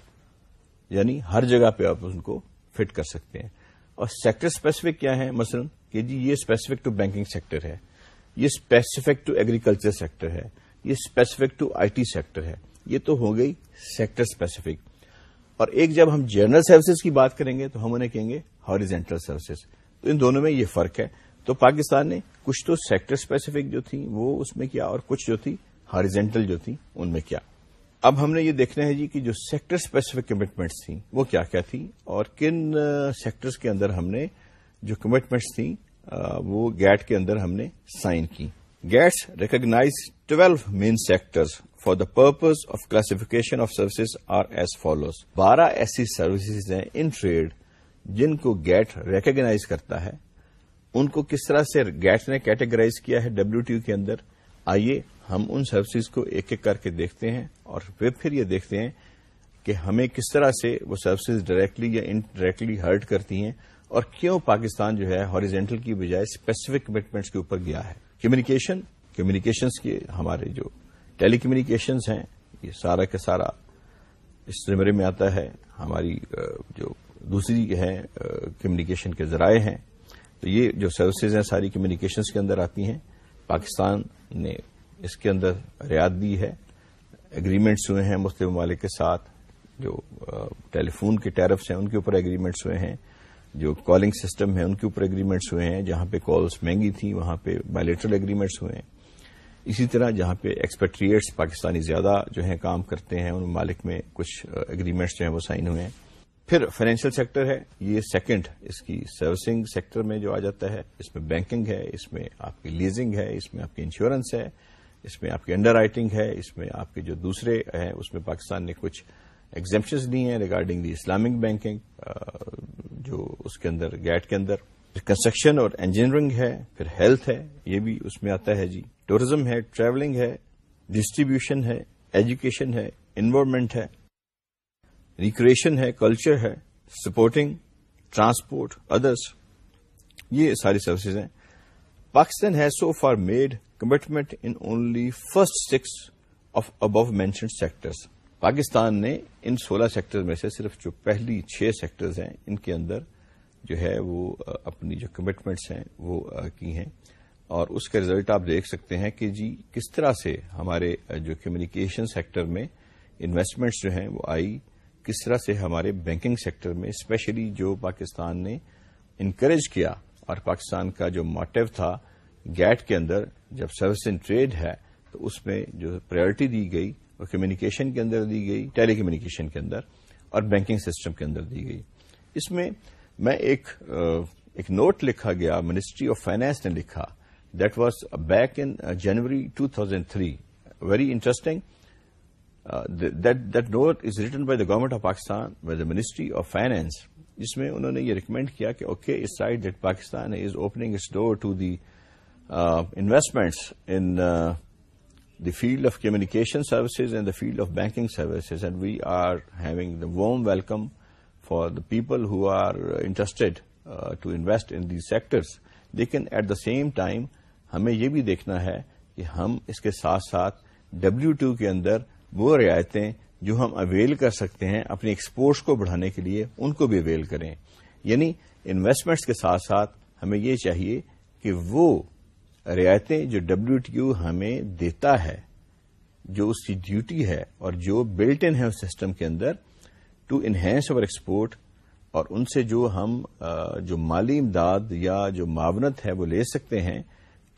یعنی ہر جگہ پہ آپ ان کو فٹ کر سکتے ہیں۔ اور سیکٹر اسپیسیفک کیا ہے مثلا کہ جی یہ اسپیسیفک ٹو بینکنگ سیکٹر ہے، یہ اسپیسیفک ٹو ایگریکلچر سیکٹر ہے، یہ specific to I T sector ہے۔ یہ تو ہو گئی سیکٹر اسپیسیفک اور ایک جب ہم جنرل سروسز کی بات کریں گے تو ہم انہیں کہیں گے ہاریجینٹل سروسز تو ان دونوں میں یہ فرق ہے۔ تو پاکستان نے کچھ تو سیکٹر اسپیسیفک جو تھی وہ اس میں کیا اور کچھ جو تھی ہاریزینٹل جو تھی ان میں کیا۔ اب ہم نے یہ دیکھنا ہے جی کہ جو سیکٹر اسپیسیفک کمٹمنٹس تھیں، وہ کیا کیا تھی اور کن سیکٹرز کے اندر ہم نے جو کمٹمنٹس تھیں وہ گیٹ کے اندر ہم نے سائن کی۔ GATS recognises twelve main sectors for the purpose of classification of services are as follows بارہ ایسی سروسز ہیں ان ٹریڈ جن کو گیٹ ریکگنائز کرتا ہے۔ ان کو کس طرح سے گیٹ نے کیٹیگرائز کیا ہے ڈبلو ٹی کے اندر؟ آئیے ہم ان سروسز کو ایک ایک کر کے دیکھتے ہیں اور پھر یہ دیکھتے ہیں کہ ہمیں کس طرح سے وہ سروسز ڈائریکٹلی یا انڈائریکٹلی ہرٹ کرتی ہیں اور کیوں پاکستان جو ہے ہاریزینٹل کی بجائے اسپیسیفک کمٹمنٹس کے اوپر گیا ہے؟ کمیونیکیشن کمیونیکیشنز کے ہمارے جو ٹیلی کمیونیکیشنز ہیں، یہ سارا کا سارا اس زمرے میں آتا ہے۔ ہماری جو دوسری ہے کمیونیکیشن کے ذرائع ہیں۔ تو یہ جو سروسز ہیں، ساری کمیونیکیشنز کے اندر آتی ہیں۔ پاکستان نے اس کے اندر رعایت دی ہے۔ اگریمنٹس ہوئے ہیں مختلف ممالک کے ساتھ، جو ٹیلی فون کے ٹیرفس ہیں، ان کے اوپر اگریمنٹس ہوئے ہیں۔ جو کالنگ سسٹم ہے ان کے اوپر اگریمنٹس ہوئے ہیں۔ جہاں پہ کالس مہنگی تھیں، وہاں پہ بایولیٹرل اگریمنٹس ہوئے ہیں۔ اسی طرح جہاں پہ ایکسپیٹریٹس پاکستانی زیادہ جو ہیں، کام کرتے ہیں، ان ممالک میں کچھ اگریمنٹس جو ہیں، وہ سائن ہوئے ہیں۔ پھر فائنینشیل سیکٹر ہے، یہ سیکنڈ اس کی سروسنگ سیکٹر میں جو آ جاتا ہے، اس میں بینکنگ ہے، اس میں آپ کی لیزنگ ہے، اس میں آپ کی انشورنس ہے، اس میں آپ کی انڈر رائٹنگ ہے، اس میں آپ کے جو دوسرے ہیں، اس میں پاکستان نے کچھ ایگزمپشنز دی ہیں ریگارڈنگ دی اسلامک بینکنگ جو اس کے اندر گیٹ کے اندر۔ کنسٹرکشن اور انجینئرنگ ہے، پھر ہیلتھ ہے، یہ بھی اس میں آتا ہے جی۔ ٹوریزم ہے ٹریولنگ ہے ڈسٹریبیوشن ہے ایجوکیشن ہے انوائرمنٹ ہے۔ ریکریشن ہے کلچر ہے سپورٹنگ ٹرانسپورٹ ادرس یہ ساری سروسز ہیں۔ Pakistan has so far made commitment in only first six of above mentioned sectors Pakistan نے ان سولہ سیکٹر میں سے صرف جو پہلی چھ سیکٹرز ہیں، ان کے اندر جو ہے وہ اپنی جو کمٹمنٹس ہیں وہ کی ہیں۔ اور اس کا ریزلٹ آپ دیکھ سکتے ہیں کہ جی کس طرح سے ہمارے جو کمیونیکیشن سیکٹر میں انویسٹمنٹس جو ہیں وہ آئی۔ کس طرح سے ہمارے بینکنگ سیکٹر میں اسپیشلی جو پاکستان نے انکریج کیا اور پاکستان کا جو موٹو تھا گیٹ کے اندر جب سروس اینڈ ٹریڈ ہے تو اس میں جو پرائرٹی دی گئی وہ کمیونیکیشن کے اندر دی گئی ٹیلی کمیونیکیشن کے اندر اور بینکنگ سسٹم کے اندر دی گئی۔ اس میں میں ایک ایک نوٹ لکھا گیا منسٹری آف فائنانس نے لکھا that was back in January two thousand three very interesting that note is written by the government of Pakistan by the ministry of finance جس میں انہوں نے یہ ریکمینڈ کیا کہ okay us right that Pakistan is opening its door to the investments in the field of communication services and the field of banking services, and we are having the warm welcome for the people who are uh, interested uh, to invest in these sectors. لیکن at the same time ہمیں یہ بھی دیکھنا ہے کہ ہم اس کے ساتھ ساتھ ڈبلو ٹو کے اندر وہ رعایتیں جو ہم اویل کر سکتے ہیں اپنی ایکسپورٹس کو بڑھانے کے لیے، ان کو بھی اویل کریں۔ یعنی انویسٹمنٹس کے ساتھ ساتھ ہمیں یہ چاہیے کہ وہ رعایتیں جو ڈبلو ٹی یو ہمیں دیتا ہے، جو اس کی ڈیوٹی ہے اور جو بلٹ ان ہے اس سسٹم کے اندر ٹو انہینس اوور ایکسپورٹ اور ان سے جو ہم جو مالی امداد یا جو معاونت ہے وہ لے سکتے ہیں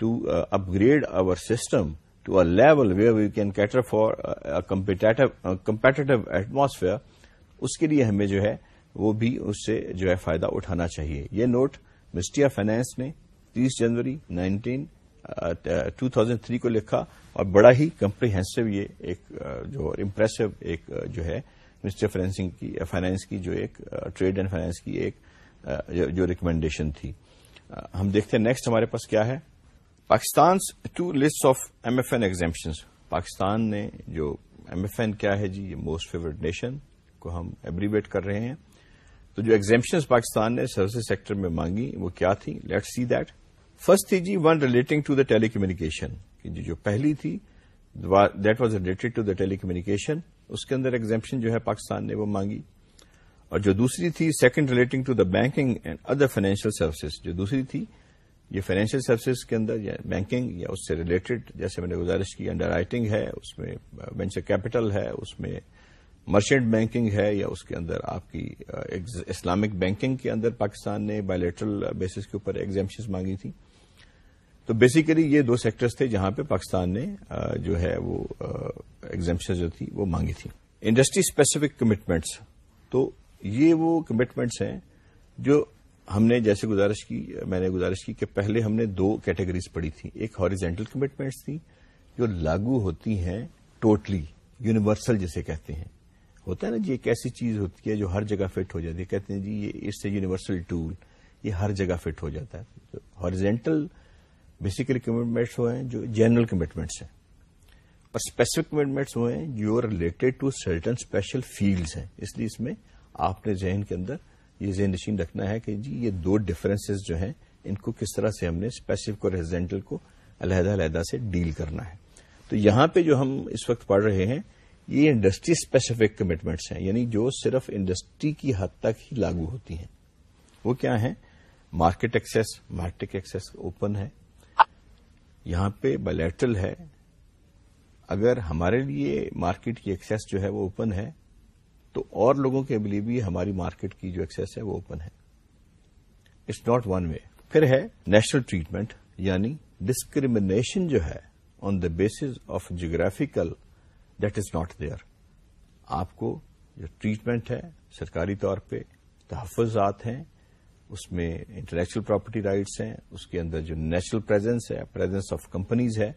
to upgrade our system to a level where we can cater for competitive atmosphere اس کے لیے ہمیں جو ہے وہ بھی اس سے جو ہے فائدہ اٹھانا چاہیے یہ نوٹ مسٹری آف فائنانس نے تیس جنوری نائنٹین ٹو تھاؤزینڈ تھری کو لکھا اور بڑا ہی کمپریہنسو یہ ایک جو امپریسو ایک جو ہے مسٹر فائنینسنگ کی فائنانس کی جو ایک ٹریڈ اینڈ فائنانس کی ایک جو ریکمینڈیشن تھی ہم دیکھتے ہیں نیکسٹ ہمارے پاس کیا ہے? Pakistan two list of M F N exemptions Pakistan نے جو ایم ایف این کیا ہے جی یہ موسٹ فیوریٹ نیشن کو ہم ایبریویٹ کر رہے ہیں۔ تو جو ایگزامپشنس پاکستان نے سروسز سیکٹر میں مانگی، وہ کیا تھی لیٹ سی دیٹ فرسٹ تھی جی one relating to the telecommunication جو پہلی تھی that was related to the telecommunication اس کے اندر ایگزامپشن جو ہے پاکستان نے وہ مانگی۔ اور جو دوسری تھی second relating to the banking and other financial services جو دوسری تھی یہ فائنینشیل سروسز کے اندر یا بینکنگ یا اس سے ریلیٹڈ جیسے میں نے گزارش کی انڈر رائٹنگ ہے، اس میں وینچر کیپٹل ہے، اس میں مرچنٹ بینکنگ ہے یا اس کے اندر آپ کی اسلامک بینکنگ کے اندر پاکستان نے بایولیٹرل بیسس کے اوپر ایگزامشنز مانگی تھی تو بیسیکلی یہ دو سیکٹرز تھے جہاں پہ پاکستان نے جو ہے وہ ایگزامشن جو تھی وہ مانگی تھی انڈسٹری اسپیسیفک کمٹمنٹس تو یہ وہ کمٹمنٹس ہیں جو ہم نے جیسے گزارش کی، میں نے گزارش کی کہ پہلے ہم نے دو کیٹیگریز پڑھی تھی ایک ہاریزینٹل کمٹمنٹس تھی جو لاگو ہوتی ہیں ٹوٹلی یونیورسل جسے کہتے ہیں۔ ہوتا ہے نا جی ایک ایسی چیز ہوتی ہے جو ہر جگہ فٹ ہو جاتی ہے۔ کہتے ہیں جی یہ اس سے یونیورسل ٹول یہ ہر جگہ فٹ ہو جاتا ہے۔ ہاریزینٹل بیسیکلی کمٹمنٹس وہ ہیں جو جنرل کمٹمنٹس ہیں۔ اور اسپیسیفک کمٹمنٹس وہ ہیں جو related to certain special fields ہیں۔ اس لیے اس میں آپ نے ذہن کے اندر یہ ذہن نشین رکھنا ہے کہ جی یہ دو ڈفرینسز جو ہیں، ان کو کس طرح سے ہم نے اسپیسیفک اور ریزینٹل کو علیحدہ علیحدہ سے ڈیل کرنا ہے۔ تو یہاں پہ جو ہم اس وقت پڑھ رہے ہیں، یہ انڈسٹری اسپیسیفک کمٹمنٹس ہیں یعنی جو صرف انڈسٹری کی حد تک ہی لاگو ہوتی ہیں۔ وہ کیا ہیں؟ Market access market access open ہے۔ یہاں پہ بلیٹرل ہے۔ اگر ہمارے لیے مارکیٹ کی ایکسس جو ہے وہ اوپن ہے تو اور لوگوں کے لیے بھی ہماری مارکیٹ کی جو ایکسس ہے وہ اوپن ہے۔ اٹس ناٹ ون وے پھر ہے نیشنل ٹریٹمنٹ یعنی ڈسکریمنیشن جو ہے on the basis of geographical that is not there آپ کو جو ٹریٹمنٹ ہے سرکاری طور پہ، تحفظات ہیں، اس میں انٹلیکچل پراپرٹی رائٹس ہیں، اس کے اندر جو نیشنل پریزنس ہے پریزنس آف کمپنیز ہے،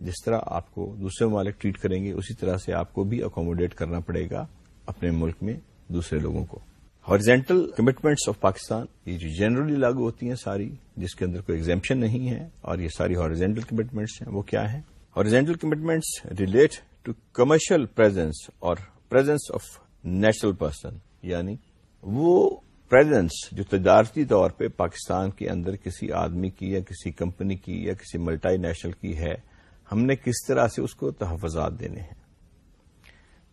جس طرح آپ کو دوسرے ممالک ٹریٹ کریں گے، اسی طرح سے آپ کو بھی اکوموڈیٹ کرنا پڑے گا۔ اپنے ملک میں دوسرے لوگوں کو۔ ہارجینٹل کمٹمنٹس آف پاکستان یہ جو جنرلی لاگو ہوتی ہیں ساری، جس کے اندر کوئی ایگزامپشن نہیں ہے اور یہ ساری ہارجینٹل کمٹمنٹس ہیں، وہ کیا ہیں؟ Horizontal commitments relate to commercial presence اور پرزنس آف نیشنل پرسن یعنی وہ پرزنس جو تجارتی طور پہ پاکستان کے اندر کسی آدمی کی یا کسی کمپنی کی یا کسی ملٹائی نیشنل کی ہے، ہم نے کس طرح سے اس کو تحفظات دینے ہیں؟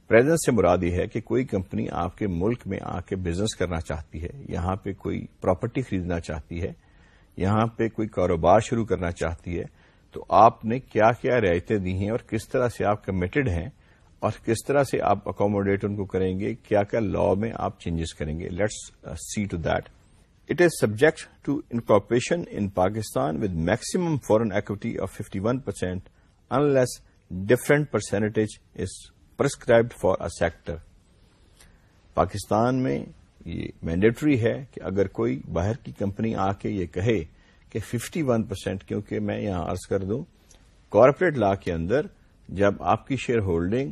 پریزنس سے مراد یہ ہے کہ کوئی کمپنی آپ کے ملک میں آ کے بزنس کرنا چاہتی ہے، یہاں پہ کوئی پراپرٹی خریدنا چاہتی ہے، یہاں پہ کوئی کاروبار شروع کرنا چاہتی ہے، تو آپ نے کیا کیا رعایتیں دی ہیں اور کس طرح سے آپ کمیٹڈ ہیں اور کس طرح سے آپ اکوموڈیٹ ان کو کریں گے، کیا کیا لا میں آپ چینجز کریں گے؟ Let's see to that it is subject to incorporation in Pakistan with maximum foreign equity of fifty one percent unless different percentage is prescribed for a sector Pakistan میں یہ مینڈیٹری ہے کہ اگر کوئی باہر کی کمپنی آ کے یہ کہے کہ ففٹی ون پرسینٹ کیونکہ میں یہاں عرض کر دوں کارپوریٹ لا کے اندر جب آپ کی شیئر ہولڈنگ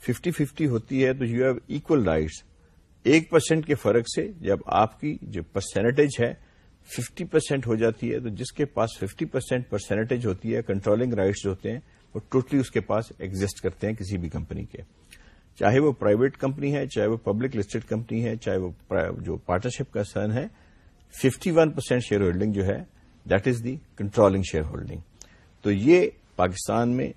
ففٹی ففٹی ہوتی ہے تو یو ہیو ایکول رائٹس ایک پرسینٹ کے فرق سے جب آپ کی جو پرسینٹیج ہے ففٹی پرسینٹ ہو جاتی ہے تو جس کے پاس ففٹی پرسینٹ پرسینٹیج ہوتی ہے کنٹرولنگ رائٹس ہوتے ہیں وہ ٹوٹلی اس کے پاس ایگزٹ کرتے ہیں کسی بھی کمپنی کے۔ چاہے وہ پرائیویٹ کمپنی ہے، چاہے وہ پبلک لسٹڈ کمپنی ہے، چاہے وہ جو پارٹنرشپ کا سن ہے، fifty one percent share holding جو ہے، that is the controlling share holding. تو یہ پاکستان میں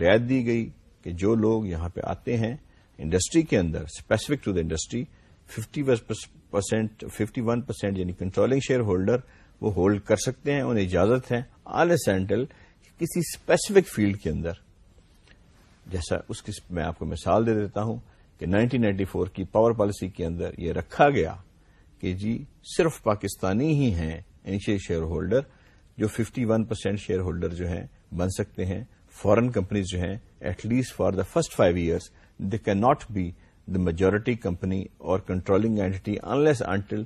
رعایت دی گئی کہ جو لوگ یہاں پہ آتے ہیں، انڈسٹری کے اندر specific to the industry fifty percent fifty one percent یعنی کنٹرولنگ شیئر ہولڈر وہ ہولڈ کر سکتے ہیں، انہیں اجازت ہے آل سینٹل کسی اسپیسیفک فیلڈ کے اندر، جیسا اس کی میں آپ کو مثال دے دیتا ہوں کہ نائنٹین نائنٹی فور کی پاور پالیسی کے اندر یہ رکھا گیا کہ جی صرف پاکستانی ہی ہیں انیشیل شیئر ہولڈر جو fifty one percent share holder جو ہیں بن سکتے ہیں فورن کمپنیز جو ہیں at least for the first five years they can not be the majority company اور controlling entity unless until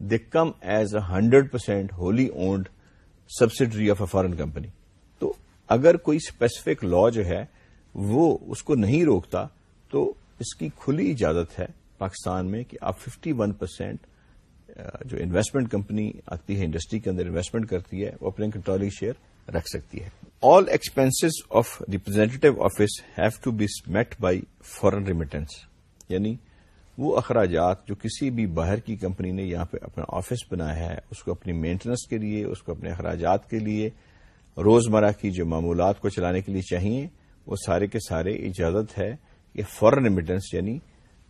they come as a hundred percent wholly owned subsidiary of a foreign company اگر کوئی specific law جو ہے وہ اس کو نہیں روکتا، تو اس کی کھلی اجازت ہے پاکستان میں کہ آپ ففٹی ون پرسینٹ جو انویسٹمنٹ کمپنی آتی ہے انڈسٹری کے اندر انویسٹمنٹ کرتی ہے، وہ اپنے کنٹرولنگ شیئر رکھ سکتی ہے۔ All expenses of representative office have to be met by foreign remittance یعنی وہ اخراجات جو کسی بھی باہر کی کمپنی نے یہاں پہ اپنا آفس بنایا ہے، اس کو اپنی مینٹننس کے لیے، اس کو اپنے اخراجات کے لیے روزمرہ کی جو معمولات کو چلانے کے لیے چاہیے، وہ سارے کے سارے اجازت ہے کہ فورن ریمیٹنس یعنی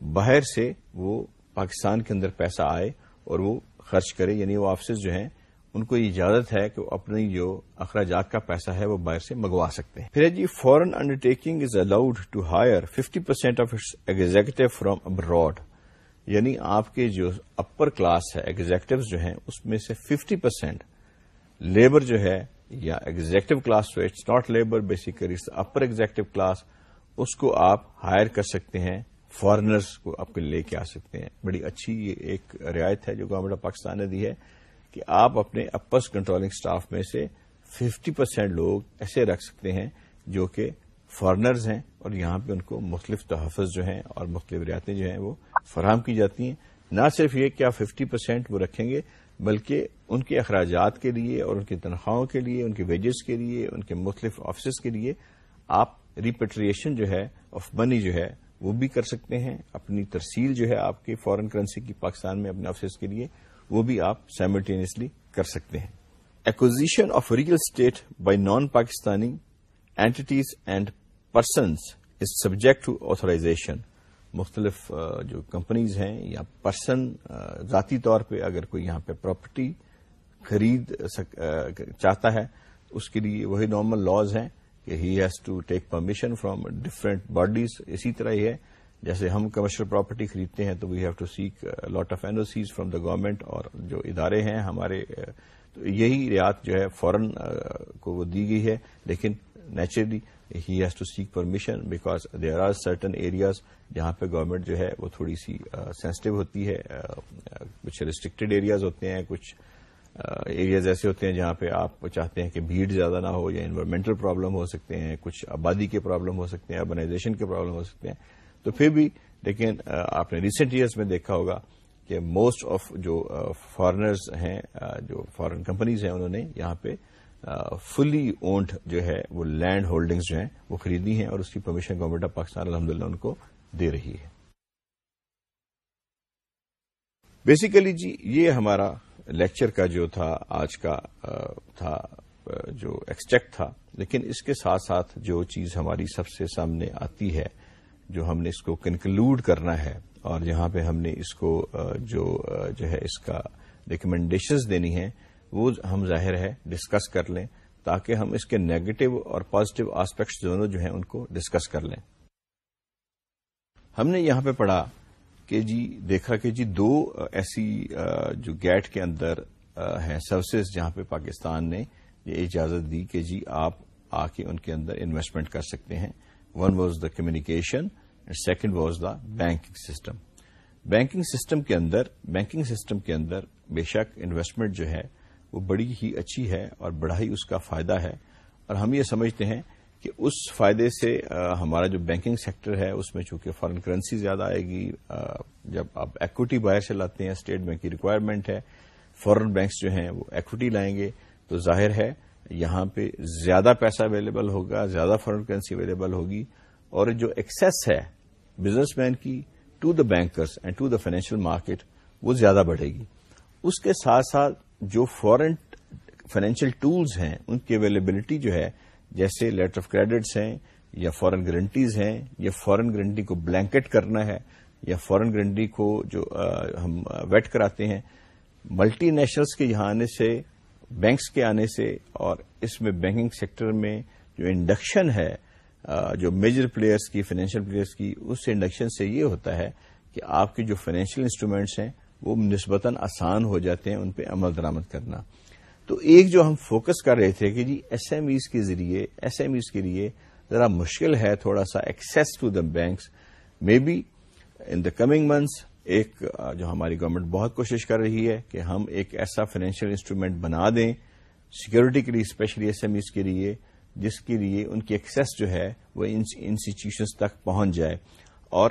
باہر سے وہ پاکستان کے اندر پیسہ آئے اور وہ خرچ کرے یعنی وہ آفسز جو ہیں، ان کو اجازت ہے کہ وہ اپنی جو اخراجات کا پیسہ ہے وہ باہر سے منگوا سکتے ہیں۔ پھر جی foreign undertaking is allowed to hire fifty percent of its executive from abroad یعنی آپ کے جو اپر کلاس ہے ایگزیکٹو جو ہیں، اس میں سے ففٹی پرسینٹ لیبر جو ہے یا ایگزیکٹو کلاس تو it's not labour basically upper executive class اس کو آپ ہائر کر سکتے ہیں فارنرز کو آپ کو لے کے آ سکتے ہیں. بڑی اچھی یہ ایک رعایت ہے جو گورنمنٹ آف پاکستان نے دی ہے کہ آپ اپنے اپس کنٹرولنگ اسٹاف میں سے ففٹی پرسینٹ لوگ ایسے رکھ سکتے ہیں جو کہ فارنرز ہیں اور یہاں پہ ان کو مختلف تحفظ جو ہیں اور مختلف رعایتیں جو ہیں وہ فراہم کی جاتی ہیں. نہ صرف یہ کہ آپ ففٹی پرسینٹ وہ رکھیں گے بلکہ ان کے اخراجات کے لیے اور ان کی تنخواہوں کے لیے، ان کے ویجز کے لیے، ان کے مختلف آفسز کے لیے آپ ریپیٹریشن جو ہے آف منی جو ہے وہ بھی کر سکتے ہیں۔ اپنی ترسیل جو ہے آپ کی فارن کرنسی کی پاکستان میں اپنے آفسز کے لیے وہ بھی آپ سائملٹینیسلی کر سکتے ہیں۔ Acquisition of real estate by non Pakistani entities and persons is subject to authorisation مختلف جو کمپنیز ہیں یا پرسن ذاتی طور پہ اگر کوئی یہاں پہ پراپرٹی خرید چاہتا ہے، اس کے لیے وہی نارمل لاز ہیں کہ he has to take permission from different bodies اسی طرح ہی ہے، جیسے ہم کمرشل پراپرٹی خریدتے ہیں تو we have to seek lot of N O Cs from the government اور جو ادارے ہیں ہمارے تو یہی ریات جو ہے فورن کو وہ دی گئی ہے، لیکن naturally he has to seek permission because there are certain areas جہاں پہ گورنمنٹ جو ہے وہ تھوڑی سی سینسٹو ہوتی ہے کچھ ریسٹرکٹیڈ ایریاز ہوتے ہیں، کچھ ایریاز ایسے ہوتے ہیں جہاں پہ آپ چاہتے ہیں کہ بھیڑ زیادہ نہ ہو یا انوائرمنٹل پرابلم ہو سکتے ہیں، کچھ آبادی کے پرابلم ہو سکتے ہیں اربنائزیشن کے پرابلم ہو سکتے ہیں۔ تو پھر بھی، لیکن آپ نے ریسنٹ ایئرس میں دیکھا ہوگا کہ موسٹ آف جو فارنرز ہیں جو فارن کمپنیز ہیں انہوں نے یہاں پہ فلی اونڈ جو ہے وہ لینڈ ہولڈنگز جو ہیں وہ خریدی ہیں اور اس کی پرمیشن گورنمنٹ آف پاکستان الحمد ان کو دے رہی ہے۔ بیسیکلی جی یہ ہمارا لیکچر کا جو تھا، آج کا تھا جو ایکسٹیکٹ تھا، لیکن اس کے ساتھ ساتھ جو چیز ہماری سب سے سامنے آتی ہے، جو ہم نے اس کو کنکلوڈ کرنا ہے، اور جہاں پہ ہم نے اس کو جو جو ہے اس کا ریکمنڈیشنز دینی ہیں وہ ہم ظاہر ہے ڈسکس کر لیں تاکہ ہم اس کے نیگیٹو اور پازیٹو آسپیکٹس دونوں جو ہیں ان کو ڈسکس کر لیں۔ ہم نے یہاں پہ پڑھا کہ جی دیکھا کہ جی دو ایسی جو گیٹ کے اندر ہیں سروسز جہاں پہ پاکستان نے یہ اجازت دی کہ جی آپ آ کے ان کے اندر انویسٹمنٹ کر سکتے ہیں۔ One was the communication and second was the banking system banking system کے اندر بینکنگ سسٹم کے اندر بے شک انویسٹمنٹ جو ہے وہ بڑی ہی اچھی ہے اور بڑا ہی اس کا فائدہ ہے۔ اور ہم یہ سمجھتے ہیں کہ اس فائدے سے ہمارا جو بینکنگ سیکٹر ہے، اس میں چونکہ فارن کرنسی زیادہ آئے گی جب آپ ایکوٹی باہر سے لاتے ہیں اسٹیٹ بینک کی ریکوائرمنٹ ہے فورن بینکس جو ہیں وہ ایکوٹی لائیں گے۔ تو ظاہر ہے، یہاں پہ زیادہ پیسہ اویلیبل ہوگا، زیادہ فارن کرنسی اویلیبل ہوگی۔ اور جو ایکسس ہے بزنس مین کی to the bankers and to the financial market وہ زیادہ بڑھے گی۔ اس کے ساتھ ساتھ جو فورن فائنینشیل ٹولز ہیں، ان کی اویلیبلٹی جو ہے، جیسے لیٹر آف کریڈٹس ہیں، یا فورن گارنٹیز ہیں، یا فورن گارنٹی کو بلینکٹ کرنا ہے، یا فورن گارنٹی کو جو ہم ویٹ کراتے ہیں ملٹی نیشنلس کے یہاں آنے سے بینکس کے آنے سے، اور اس میں بینکنگ سیکٹر میں جو انڈکشن ہے جو میجر پلیئرس کی فائنینشیل پلیئرس کی، اس انڈکشن سے یہ ہوتا ہے کہ آپ کے جو فائنینشیل انسٹرومینٹس ہیں وہ نسبتاً آسان ہو جاتے ہیں ان پہ عمل درامد کرنا۔ تو ایک جو ہم فوکس کر رہے تھے کہ جی ایس ایم ایز کے ذریعے، ایس ایم ایز کے لیے ذرا مشکل ہے تھوڑا سا access to the banks may be in the coming months ایک جو ہماری گورنمنٹ بہت کوشش کر رہی ہے کہ ہم ایک ایسا فائنینشیل انسٹرومینٹ بنا دیں سیکورٹی کے لیے اسپیشلی ایس ایم ایز کے لیے، جس کے لیے ان کی ایکسیس جو ہے وہ انسٹیٹیوشنس تک پہنچ جائے۔ اور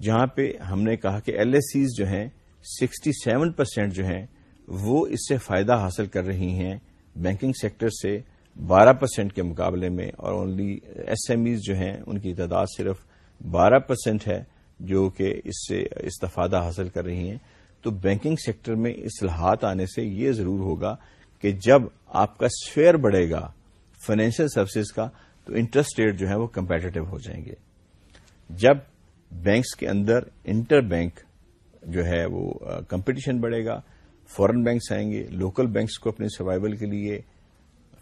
جہاں پہ ہم نے کہا کہ ایل ایس سیز جو ہیں سکسٹی سیون پرسینٹ جو ہیں وہ اس سے فائدہ حاصل کر رہی ہیں بینکنگ سیکٹر سے بارہ پرسینٹ کے مقابلے میں اور اونلی ایس ایم ایز جو ہیں ان کی تعداد صرف بارہ پرسینٹ ہے جو کہ اس سے استفادہ حاصل کر رہی ہیں۔ تو بینکنگ سیکٹر میں اصلاحات آنے سے یہ ضرور ہوگا کہ جب آپ کا اسفیئر بڑھے گا فائنینشیل سروسز کا، تو انٹرسٹ ریٹ جو ہے وہ کمپیٹیو ہو جائیں گے۔ جب بینکس کے اندر انٹر بینک جو ہے وہ کمپٹیشن بڑھے گا۔ فورن بینکس آئیں گے۔ لوکل بینکس کو اپنے سروائول کے لیے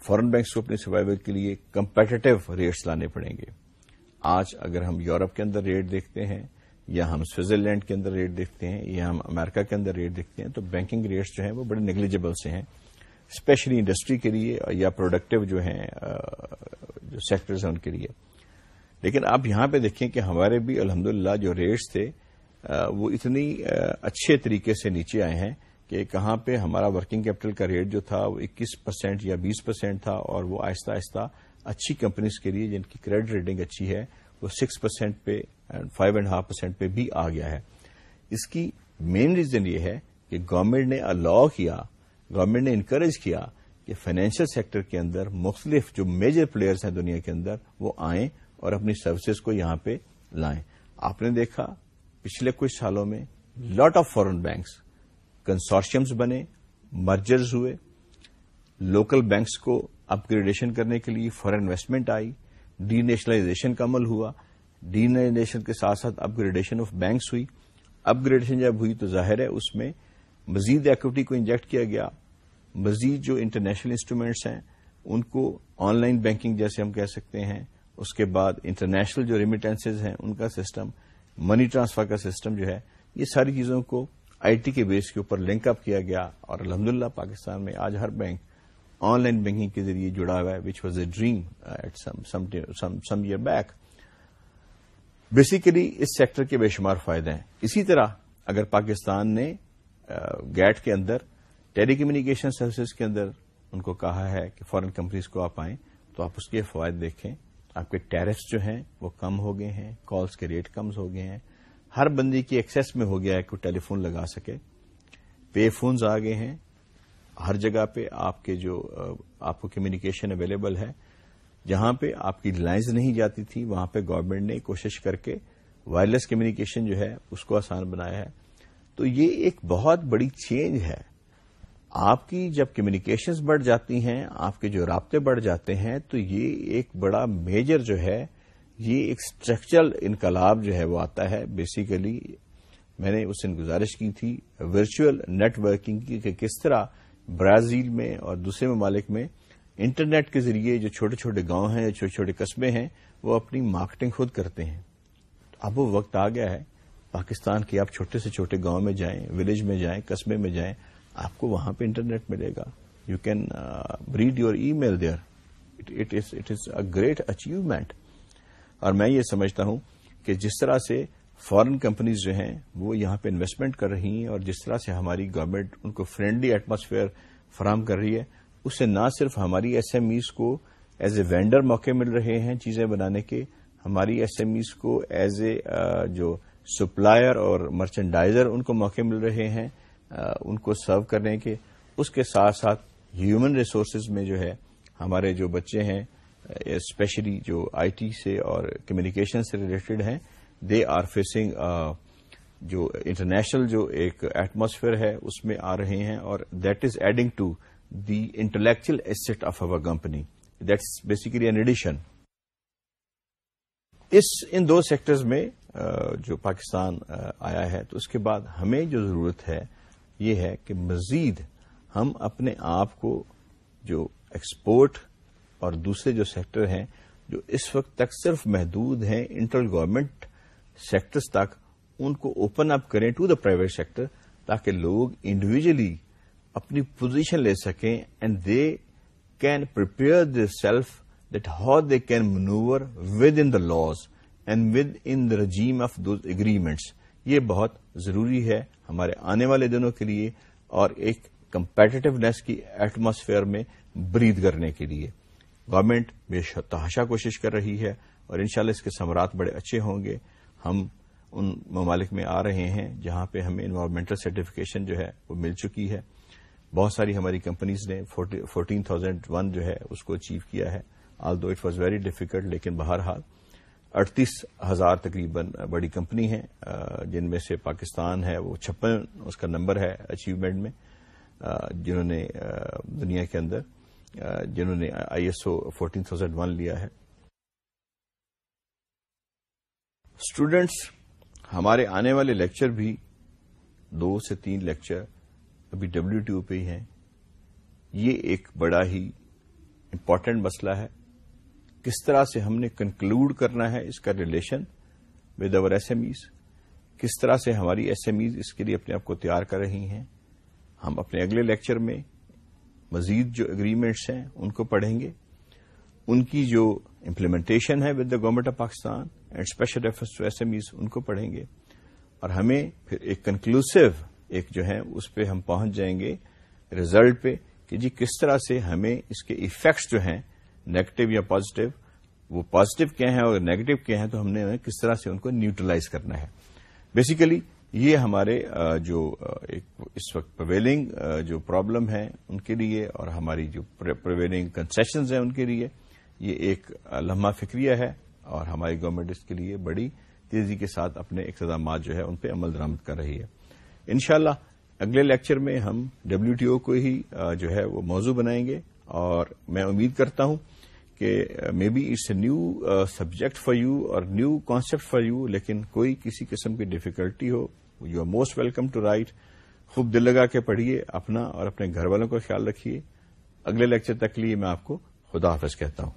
فورن بینکس کو اپنے سروائول کے لیے کمپیٹیو ریٹس لانے پڑیں گے۔ آج اگر ہم یورپ کے اندر ریٹ دیکھتے ہیں یا ہم سوئٹزرلینڈ کے اندر ریٹ دیکھتے ہیں یا ہم امریکہ کے اندر ریٹ دیکھتے ہیں تو بینکنگ ریٹس جو ہیں وہ بڑے نیگلیجبل سے ہیں۔ اسپیشلی انڈسٹری کے لیے یا پروڈکٹیو جو ہیں جو سیکٹرز ہیں ان کے لیے۔ لیکن آپ یہاں پہ دیکھیں کہ ہمارے بھی الحمدللہ جو ریٹس تھے وہ اتنی اچھے طریقے سے نیچے آئے ہیں کہ کہاں پہ ہمارا ورکنگ کیپٹل کا ریٹ جو تھا وہ اکیس پرسینٹ یا بیس پرسینٹ تھا اور وہ آہستہ آہستہ اچھی کمپنیز کے لیے جن کی کریڈٹ ریٹنگ اچھی ہے، وہ سکس پرسینٹ پہ فائیو اینڈ ہاف پرسینٹ پہ بھی آ گیا ہے۔ اس کی مین ریزن یہ ہے کہ گورنمنٹ نے الاؤ کیا، گورنمنٹ نے انکریج کیا کہ فائنینشیل سیکٹر کے اندر مختلف جو میجر پلیئرز ہیں دنیا کے اندر وہ آئیں اور اپنی سروسز کو یہاں پہ لائیں۔ آپ نے دیکھا پچھلے کچھ سالوں میں lot of foreign banks, consortiums بنے، مرجرز ہوئے، لوکل بینکس کو اپ گریڈیشن کرنے کے لیے foreign investment I D nationalisation کا عمل ہوا ڈی نیشنلائزیشن کے ساتھ ساتھ اپ گریڈیشن آف بینکس ہوئی۔ اپ گریڈیشن جب ہوئی تو ظاہر ہے اس میں مزید ایکوٹی کو انجیکٹ کیا گیا۔ مزید جو انٹرنیشنل انسٹرومینٹس ہیں، ان کو آن لائن بینکنگ جیسے ہم کہہ سکتے ہیں، اس کے بعد انٹرنیشنل جو ریمیٹینسز ہیں، ان کا سسٹم منی ٹرانسفر کا سسٹم جو ہے، یہ ساری چیزوں کو آئی ٹی کے بیس کے اوپر لنک اپ کیا گیا اور الحمدللہ پاکستان میں آج ہر بینک آن لائن بینکنگ کے ذریعے جڑا ہوا ہے which was a dream at some years back basically us sector کے بے شمار فائدے ہیں۔ اسی طرح اگر پاکستان نے گیٹ کے اندر ٹیلی کمیونیکیشن سروسز کے اندر ان کو کہا ہے کہ فارن کمپنیز کو آپ آئیں تو آپ اس کے فوائد دیکھیں۔ آپ کے ٹیرفس جو ہیں وہ کم ہو گئے ہیں کالس کے ریٹ کم ہو گئے ہیں۔ ہر بندی کی ایکسس میں ہو گیا ہے کہ وہ ٹیلی فون لگا سکے۔ پے فونز آ گئے ہیں۔ ہر جگہ پہ آپ کے جو، آپ کو کمیونیکیشن اویلیبل ہے، جہاں پہ آپ کی لائنز نہیں جاتی تھی، وہاں پہ گورنمنٹ نے کوشش کر کے وائرلیس کمیونیکیشن جو ہے اس کو آسان بنایا ہے۔ تو یہ ایک بہت بڑی چینج ہے۔ آپ کی جب کمیونیکیشنز بڑھ جاتی ہیں، آپ کے جو رابطے بڑھ جاتے ہیں، تو یہ ایک بڑا میجر جو ہے، یہ ایک اسٹرکچرل انقلاب جو ہے وہ آتا ہے۔ بیسیکلی میں نے اس دن گزارش کی تھی ورچوئل نیٹ ورکنگ کی کہ کس طرح برازیل میں اور دوسرے ممالک میں انٹرنیٹ کے ذریعے جو چھوٹے چھوٹے گاؤں ہیں چھوٹے چھوٹے قصبے ہیں، وہ اپنی مارکیٹنگ خود کرتے ہیں۔ اب وہ وقت آ گیا ہے۔ پاکستان کے آپ چھوٹے سے چھوٹے گاؤں میں جائیں ولیج میں جائیں، قصبے میں جائیں آپ کو وہاں پہ انٹرنیٹ ملے گا۔ You can read your email there it is a great achievement اور میں یہ سمجھتا ہوں کہ جس طرح سے فارن کمپنیز جو ہیں، وہ یہاں پہ انویسٹمنٹ کر رہی ہیں اور جس طرح سے ہماری گورنمنٹ ان کو فرینڈلی ایٹماسفیئر فراہم کر رہی ہے، اس سے نہ صرف ہماری ایس ایم ایز کو ایز اے وینڈر موقع مل رہے ہیں چیزیں بنانے کے، ہماری ایس ایم ایز کو ایز اے uh, جو سپلائر اور مرچنڈائزر ان کو موقع مل رہے ہیں۔ ان کو سرو کرنے کے، اس کے ساتھ ساتھ ہیومن ریسورسز میں جو ہے، ہمارے جو بچے ہیں اسپیشلی جو آئی ٹی سے اور کمیونیکیشن سے ریلیٹڈ ہیں دے آر فیسنگ جو انٹرنیشنل جو ایک ایٹماسفیئر ہے، اس میں آ رہے ہیں اور that is adding to the intellectual asset of our company that's basically an addition اس، ان دو سیکٹرز میں جو پاکستان آیا ہے، تو اس کے بعد ہمیں جو ضرورت ہے یہ ہے کہ مزید ہم اپنے آپ کو جو ایکسپورٹ اور دوسرے جو سیکٹر ہیں، جو اس وقت تک صرف محدود ہیں انٹرل گورنمنٹ سیکٹرز تک، ان کو اوپن اپ کریں ٹو دا پرائیویٹ سیکٹر تاکہ لوگ انڈیویجلی اپنی پوزیشن لے سکیں and they can prepare the self that how they can manoeuvre within the laws and within the regime of those agreements یہ بہت ضروری ہے ہمارے آنے والے دنوں کے لیے اور ایک کمپیٹیونیس کی ایٹماسفیئر میں برید کرنے کے لیے۔ گورنمنٹ بے تحاشا کوشش کر رہی ہے اور انشاءاللہ اس کے ثمرات بڑے اچھے ہوں گے۔ ہم ان ممالک میں آ رہے ہیں جہاں پہ ہمیں انوائرمنٹل سرٹیفکیشن جو ہے وہ مل چکی ہے۔ بہت ساری ہماری کمپنیز نے فورٹین تھاؤزینڈ ون جو ہے اس کو اچیو کیا ہے۔ Although it was very difficult لیکن بہرحال اڑتیس ہزار تقریباً بڑی کمپنی ہیں جن میں سے پاکستان ہے، وہ چھپن، اس کا نمبر ہے اچیومنٹ میں جنہوں نے دنیا کے اندر جنہوں نے I S O fourteen thousand one لیا ہے۔ اسٹوڈینٹس ہمارے آنے والے لیکچر بھی دو سے تین لیکچر ابھی ڈبلو ٹی او پہ ہی ہیں۔ یہ ایک بڑا ہی امپورٹنٹ مسئلہ ہے۔ کس طرح سے ہم نے کنکلوڈ کرنا ہے اس کا relation with our S M Es کس طرح سے ہماری ایس ایم ایز اس کے لیے اپنے آپ کو تیار کر رہی ہیں؟ ہم اپنے اگلے لیکچر میں مزید جو اگریمنٹس ہیں ان کو پڑھیں گے۔ ان کی جو امپلیمنٹیشن ہے with the government of Pakistan and special reference to S M Es ان کو پڑھیں گے۔ اور ہمیں پھر ایک کنکلوسو ایک جو ہے اس پہ ہم پہنچ جائیں گے ریزلٹ پہ کہ جی کس طرح سے ہمیں اس کے ایفیکٹس جو ہیں نیگیٹو یا پازیٹو وہ پازیٹو کیا ہیں اور نیگیٹو کیا ہیں تو ہم نے کس طرح سے ان کو نیوٹرلائز کرنا ہے۔ بیسیکلی یہ ہمارے جو اس وقت پرویلنگ جو پرابلم ہے ان کے لیے اور ہماری جو پرویلنگ کنسیشنز ہیں ان کے لیے، یہ ایک لمحہ فکریہ ہے اور ہماری گورنمنٹ اس کے لیے بڑی تیزی کے ساتھ اپنے اقتدامات جو ہے ان پہ عمل درامد کر رہی ہے۔ انشاءاللہ، اگلے لیکچر میں ہم ڈبلو ٹی او کو ہی جو ہے وہ موضوع بنائیں گے اور میں امید کرتا ہوں کہ may be it's a new subject for you اور نیو کانسیپٹ فار یو لیکن کوئی کسی قسم کی difficulty who you are most welcome to write خوب دل لگا کے پڑھیے اپنا اور اپنے گھر والوں کا خیال رکھیے. اگلے لیکچر تک لیے میں آپ کو خدا حافظ کہتا ہوں.